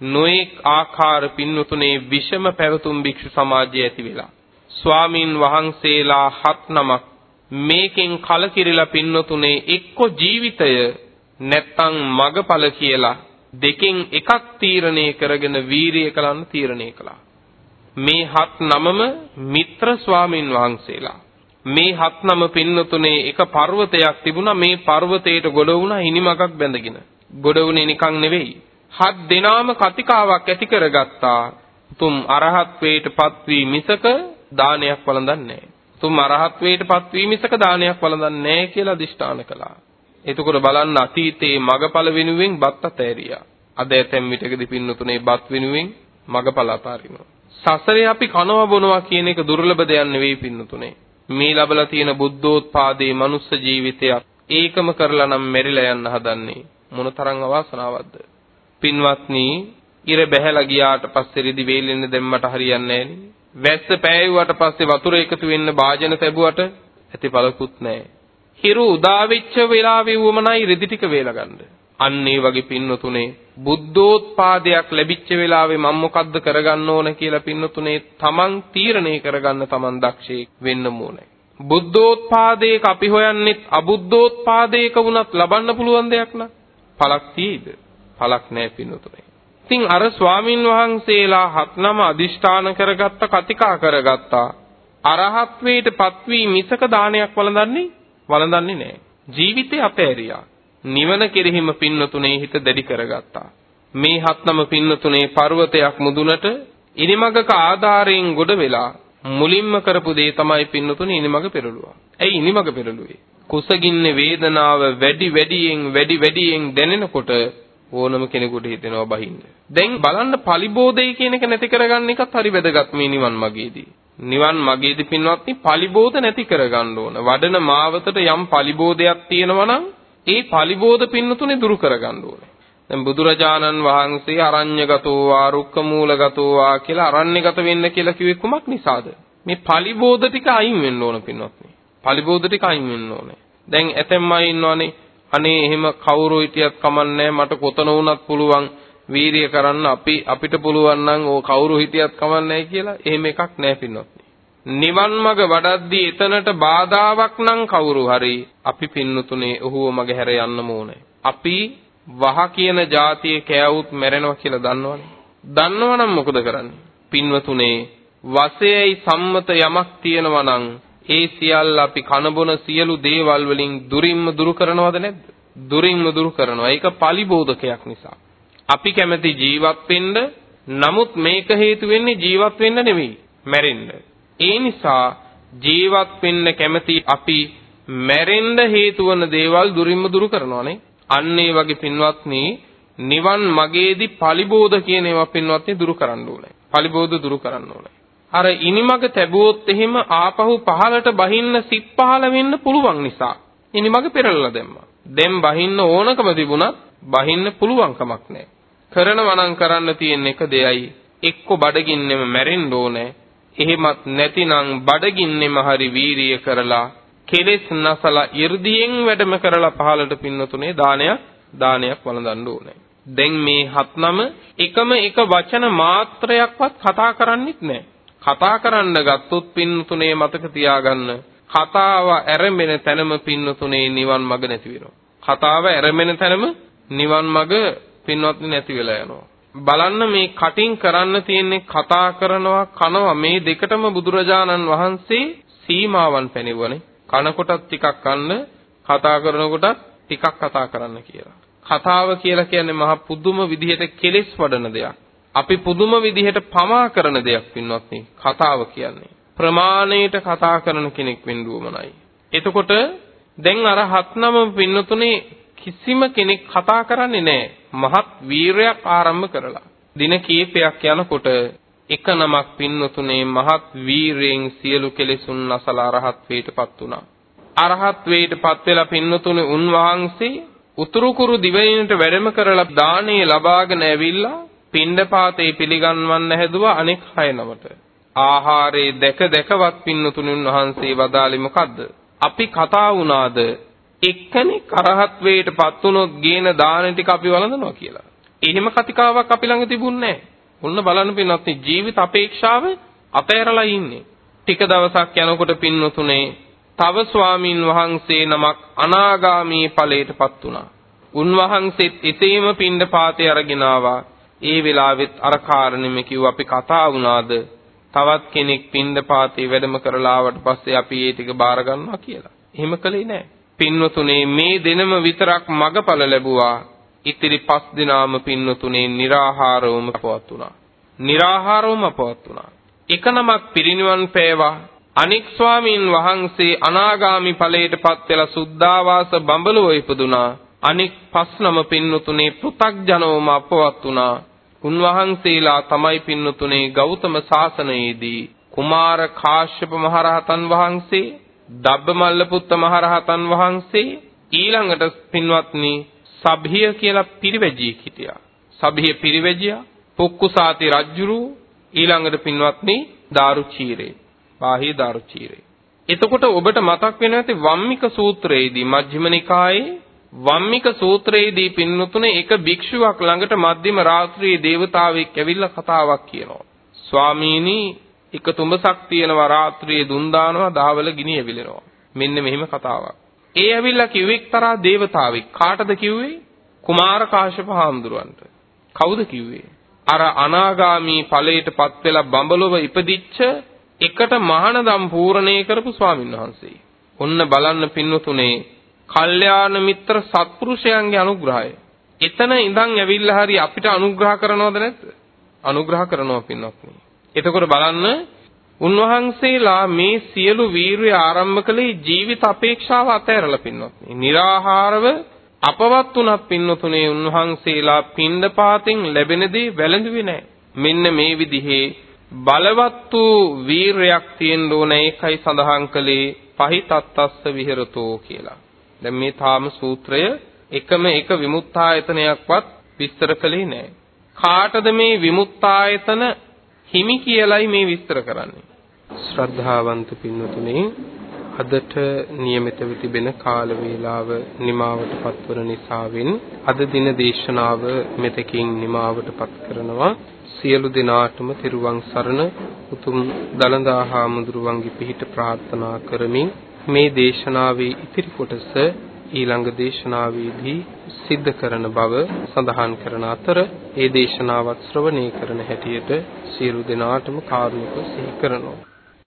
නොඑක් ආකාර පින්නතුනේ විෂම පැවතුම් භික්ෂු සමාජය ඇති වෙලා ස්වාමින් වහන්සේලා හත් නමක් මේකෙන් කලකිරිලා පින්නතුනේ එක්ක ජීවිතය නැත්තම් මගපල කියලා දෙකෙන් එකක් තීරණය කරගෙන වීරිය කලන්න තීරණය කළා. මේ හත් නමම මිත්‍ර ස්වාමින් වහන්සේලා. මේ හත් නම පින්නතුනේ එක පර්වතයක් තිබුණා මේ පර්වතයට ගොඩ වුණා හිනිමකක් බැඳගෙන. ගොඩ වුණේ නිකන් නෙවෙයි. හත් දෙනාම කතිකාවක් ඇති කරගත්තා. තුම් අරහත් වේටපත් වී මිසක දානයක් වළඳන්නේ නැහැ. තුම් අරහත් වේටපත් වී මිසක දානයක් වළඳන්නේ නැහැ කියලා අදිෂ්ඨාන කළා. එතකොට බලන්න අතීතයේ මගපල වෙනුවෙන් බත් අතෑරියා. අද ඇතැම් විටකදී පින්නතුනේ බත් වෙනුවෙන් මගපල අතාරිනවා. සසරේ අපි කනවා බොනවා කියන එක දුර්ලභ දෙයක් නෙවෙයි පින්නතුනේ. මේ ලබලා තියෙන බුද්ධෝත්පාදේ මනුස්ස ජීවිතයක්. ඒකම කරලා නම් මෙරිලා යන්න හදන්නේ මොනතරම් අවාසනාවක්ද? පින්වත්නි ඉර බැහැලා ගියාට පස්සේ රිදි වේලෙන්න දෙම්මට හරියන්නේ වැස්ස පෑයුවට පස්සේ වතුර එකතු වෙන්න භාජන තැබුවට ඇති බලකුත් නැහැ. හිරු උදා වෙච්ච වෙලාවෙ වුමනයි රිදි ටික වේලා ගන්න අන්න ඒ වගේ පින්නතුනේ බුද්ධෝත්පාදයක් ලැබිච්ච වෙලාවේ මම මොකද්ද කරගන්න ඕන කියලා පින්නතුනේ තමන් තීරණය කරගන්න තමන් දක්ෂයෙක් වෙන්න ඕනේ. බුද්ධෝත්පාදයක අපි හොයන්නේ අබුද්ධෝත්පාදයක වුණත් ලබන්න පුළුවන් දෙයක් නා. පළක් තියෙයිද? පළක් නැහැ පින්නතුනේ. ඉතින් අර ස්වාමින් වහන්සේලා හත්නම අදිෂ්ඨාන කරගත්ත කතිකා කරගත්තා. අරහත්වයට පත්වී මිසක දානයක් වළඳන්නේ වළඳන්නේ නැහැ. ජීවිතේ අපෑරියා. නිවන කෙරෙහිම පින්නතුනේ හිත දැඩි කරගත්තා. මේ හත්නම පින්නතුනේ පර්වතයක් මුදුනට ඉනිමගක ආධාරයෙන් ගොඩ වෙලා මුලින්ම කරපු දේ තමයි පින්නතුනේ ඉනිමග පෙරළුවා. ඇයි ඉනිමග පෙරළුවේ? කුසගින්නේ වේදනාව වැඩි වැඩියෙන් වැඩි වැඩියෙන් දැනෙනකොට ඕනම කෙනෙකුට හිතෙනවා බහින්න. දැන් බලන්න පලිබෝධය කියන එක නැති කරගන්න එකත් හරි වැදගත් මේ නිවන් මාගේදී. නිවන් මාගේදී පින්වත්නි පලිබෝධ නැති කරගන්න ඕන. වඩන මාවතට යම් පලිබෝධයක් තියෙනවා නම් ඒ පලිබෝධ පින්නතුනේ දුරු කරගන්න ඕනේ. දැන් බුදුරජාණන් වහන්සේ අරඤ්‍යගතෝ වා රුක්කමූලගතෝ වා කියලා අරණ්‍යගත වෙන්න කියලා කිව්වේ කුමක් නිසාද? මේ පලිබෝධ ටික අයින් වෙන්න ඕන පින්වත්නි. පලිබෝධ ටික අයින් වෙන්න ඕනේ. දැන් ඇතැම් අය ඉන්නවනේ අනේ එහෙම කවුරු හිටියත් කමන්නේ මට කොතන වුණත් පුළුවන් වීරිය කරන්න අපි අපිට පුළුවන් නම් ඕ කවුරු හිටියත් කමන්නේ කියලා එහෙම එකක් නැහැ පින්වත්නි. නිවන් මඟ වඩද්දී එතනට බාධාවක් නම් කවුරු හරි අපි පින්නතුනේ ඔහුව මග හැර යන්නම ඕනේ. අපි වහ කියන જાතිය කෑවුත් මැරෙනවා කියලා දන්නවනේ. දන්නවනම් මොකද කරන්නේ? පින්වතුනේ වශයයි සම්මත යමක් තියෙනවා නම් ඒ සියල්ල අපි කනබොන සියලු දේවල් වලින් දුරින්ම දුරු කරනවද නැද්ද? දුරින්ම දුරු කරනවා. ඒක පලිබෝධකයක් නිසා. අපි කැමති ජීවත් වෙන්න නමුත් මේක හේතු වෙන්නේ ජීවත් වෙන්න නෙවෙයි, මැරෙන්න. ඒ නිසා ජීවත් වෙන්න කැමති අපි මැරෙන්න හේතු වන දේවල් දුරින්ම දුරු කරනවානේ. අන්න ඒ වගේ පින්වත්නි නිවන් මගේදී පලිබෝධ කියන ඒවා පින්වත්නි දුරු කරන්න ඕනේ. පලිබෝධ දුරු කරන්න ඕනේ. අර ඉනිමග තැබුවොත් එහෙම ආපහු පහලට බහින්න සිත් පහල වෙන්න පුළුවන් නිසා ඉනිමග පෙරලලා දැම්මා. දැන් බහින්න ඕනකම තිබුණත් බහින්න පුළුවන් කමක් නැහැ. කරනවා නම් කරන්න තියෙන එක දෙයයි එක්ක බඩගින්නෙම මැරෙන්න ඕනේ. එහෙමත් නැතිනම් බඩගින්නෙම හරි වීරිය කරලා කෙලෙස් නැසලා 이르දියෙන් වැඩම කරලා පහලට පින්නතුනේ දානයක් දානයක් වළඳන්න ඕනේ. දැන් මේ හත්නම එකම එක වචන මාත්‍රයක්වත් කතා කරන්නෙත් නැහැ. කතා කරන්න ගත්තොත් පින්නතුනේ මතක තියාගන්න කතාව ඇරෙමෙන තැනම පින්නතුනේ නිවන් මඟ නැති වෙනවා. කතාව ඇරෙමෙන තැනම නිවන් මඟ පින්වත්නි නැති වෙලා යනවා. බලන්න මේ කටින් කරන්න තියෙන්නේ කතා කරනවා කනවා මේ දෙකටම බුදුරජාණන් වහන්සේ සීමාවන් පැනෙවනේ කනකොටත් ටිකක් කන්න, කතා කරනකොටත් ටිකක් කතා කරන්න කියලා. කතාව කියලා කියන්නේ මහා පුදුම විදිහට කෙලෙස් වඩන දෙයක්. අපි පුදුම විදිහට පමා කරන දෙයක් පින්වත්නි. කතාව කියන්නේ. ප්‍රමාණයට කතා කරන කෙනෙක් වෙන්න උවමනයි. එතකොට දැන් අර හත්නම පින්නතුනේ කිසිම කෙනෙක් කතා කරන්නේ නැහැ. මහත් වීරයක් ආරම්භ කරලා. දින කීපයක් යනකොට එක නමක් පින්නතුනේ මහත් වීරයෙන් සියලු කෙලෙසුන් නැසලා අරහත් වේටපත් වුණා. අරහත් වේටපත් වෙලා පින්නතුනේ උන්වහන්සේ උතුරු කුරු දිවයිනට වැඩම කරලා දානේ ලබාගෙන ඇවිල්ලා පිණ්ඩපාතේ පිළිගන්වන්න හැදුවා අනෙක් හය නමට. ආහාරේ දැක දැකවත් පින්නතුණුන් වහන්සේ වදාළේ මොකද්ද? අපි කතා වුණාද එක්කෙනෙක් අරහත් වේටපත් වුණොත් ගේන දාන ටික අපි වළඳනවා කියලා. එහෙම කතිකාවක් අපි ළඟ තිබුණේ නැහැ. ඔන්න බලන්න පින්නත් ජීවිත අපේක්ෂාව අපේරලා ඉන්නේ. ටික දවසක් යනකොට පින්නතුනේ තව ස්වාමින් වහන්සේ නමක් අනාගාමී ඵලයටපත් වුණා. උන්වහන්සේත් එසේම පින්ඩ පාතේ අරගෙන ආවා. ඒ වෙලාවෙත් අර කාරණෙම කිව්ව අපි කතා වුණාද තවත් කෙනෙක් පින්ඩ පාතේ වැඩම කරලා ආවට පස්සේ අපි ඒ ටික බාර ගන්නවා කියලා. එහෙම කළේ නැහැ. පින්වතුනේ මේ දිනම විතරක් මගඵල ලැබුවා. ඉතිරි පස් දිනාම පින්වතුනේ निराහාරවම පවතුණා. निराහාරවම පවතුණා. එක නමක් පිරිනිවන් පෑවා. අනෙක් ස්වාමීන් වහන්සේ අනාගාමි ඵලයට පත් වෙලා සුද්ධාවාස බඹලුව ඉපදුනා. අනෙක් පස් නම පින්වතුනේ පෘ탁ජනවම අපවත් වුණා. උන්වහන්සේලා තමයි පින්වතුනේ ගෞතම සාසනයේදී කුමාර කාශ්‍යප මහරහතන් වහන්සේ දබ්බමල්ල පුත්ත මහරහතන් වහන්සේ ඊළඟට පින්වත්නි සභිය කියලා පිරිවැජියෙක් හිටියා. සභිය පිරිවැජියා පුක්කුසාති රජුරු ඊළඟට පින්වත්නි දාරුචීරේ. බාහී දාරුචීරේ. එතකොට ඔබට මතක් වෙන ඇති වම්මික සූත්‍රයේදී මජ්ක්‍ධිම නිකායේ වම්මික සූත්‍රයේදී පින්නතුනේ එක භික්ෂුවක් ළඟට මධ්‍යම රාත්‍රියේ දේවතාවෙක් ඇවිල්ලා කතාවක් කියනවා. ස්වාමීනි එක තුඹසක් තියෙනවා රාත්‍රියේ දුන් දානවා දහවල ගිනි එවිලෙනවා. මෙන්න මෙහිම කතාවක්. ඒ ඇවිල්ලා කිව්වේ එක්තරා දේවතාවෙක්. කාටද කිව්වේ? කුමාර කාශ්‍යප හාමුදුරුවන්ට. කවුද කිව්වේ? අර අනාගාමී ඵලයටපත් වෙලා බඹලොව ඉපදිච්ච එකට මහානදම් පූර්ණේ කරපු ස්වාමීන් වහන්සේ. ඔන්න බලන්න පින්වතුනේ කල්යාණ මිත්‍ර සත්පුරුෂයන්ගේ අනුග්‍රහය. එතන ඉඳන් ඇවිල්ලා හරි අපිට අනුග්‍රහ කරනවද නැද්ද? අනුග්‍රහ කරනවා පින්වත්නි. එතකොට බලන්න උන්වහන්සේලා මේ සියලු වීරිය ආරම්භ කළේ ජීවිත අපේක්ෂාව අතහැරලා පින්වත්නි. निराහාරව අපවත් උනත් පින්නතුනේ උන්වහන්සේලා පින්ඩපාතෙන් ලැබෙන දේ වැළඳුවේ නැහැ. මෙන්න මේ විදිහේ බලවත් වූ වීරයක් තියෙන්න ඕන ඒකයි සඳහන් කළේ පහිතත්තස්ස විහෙරතෝ කියලා. දැන් මේ තාම සූත්‍රය එකම එක විමුක්තායතනයක්වත් විස්තර කළේ නැහැ. කාටද මේ විමුක්තායතන හිමි කියලයි මේ විස්තර කරන්නේ. ශ්‍රද්ධාවන්ත පින්වතුනි අදට નિયમિતව තිබෙන කාල වේලාව නිමාවටපත් වන නිසාවෙන් අද දින දේශනාව මෙතකින් නිමාවටපත් කරනවා සියලු දෙනාටම තෙරුවන් සරණ උතුම් දලදා හාමුදුරුවන්ගේ පිහිට ප්‍රාර්ථනා කරමින් මේ දේශනාවේ ඉතිරි කොටස ඊළඟ දේශනාවේදී සිද්ධ කරන බව සඳහන් කරන අතර ඒ දේශනාවත් ශ්‍රවණය කරන හැටියට සියලු දෙනාටම කාරුණික සිහි කරනවා.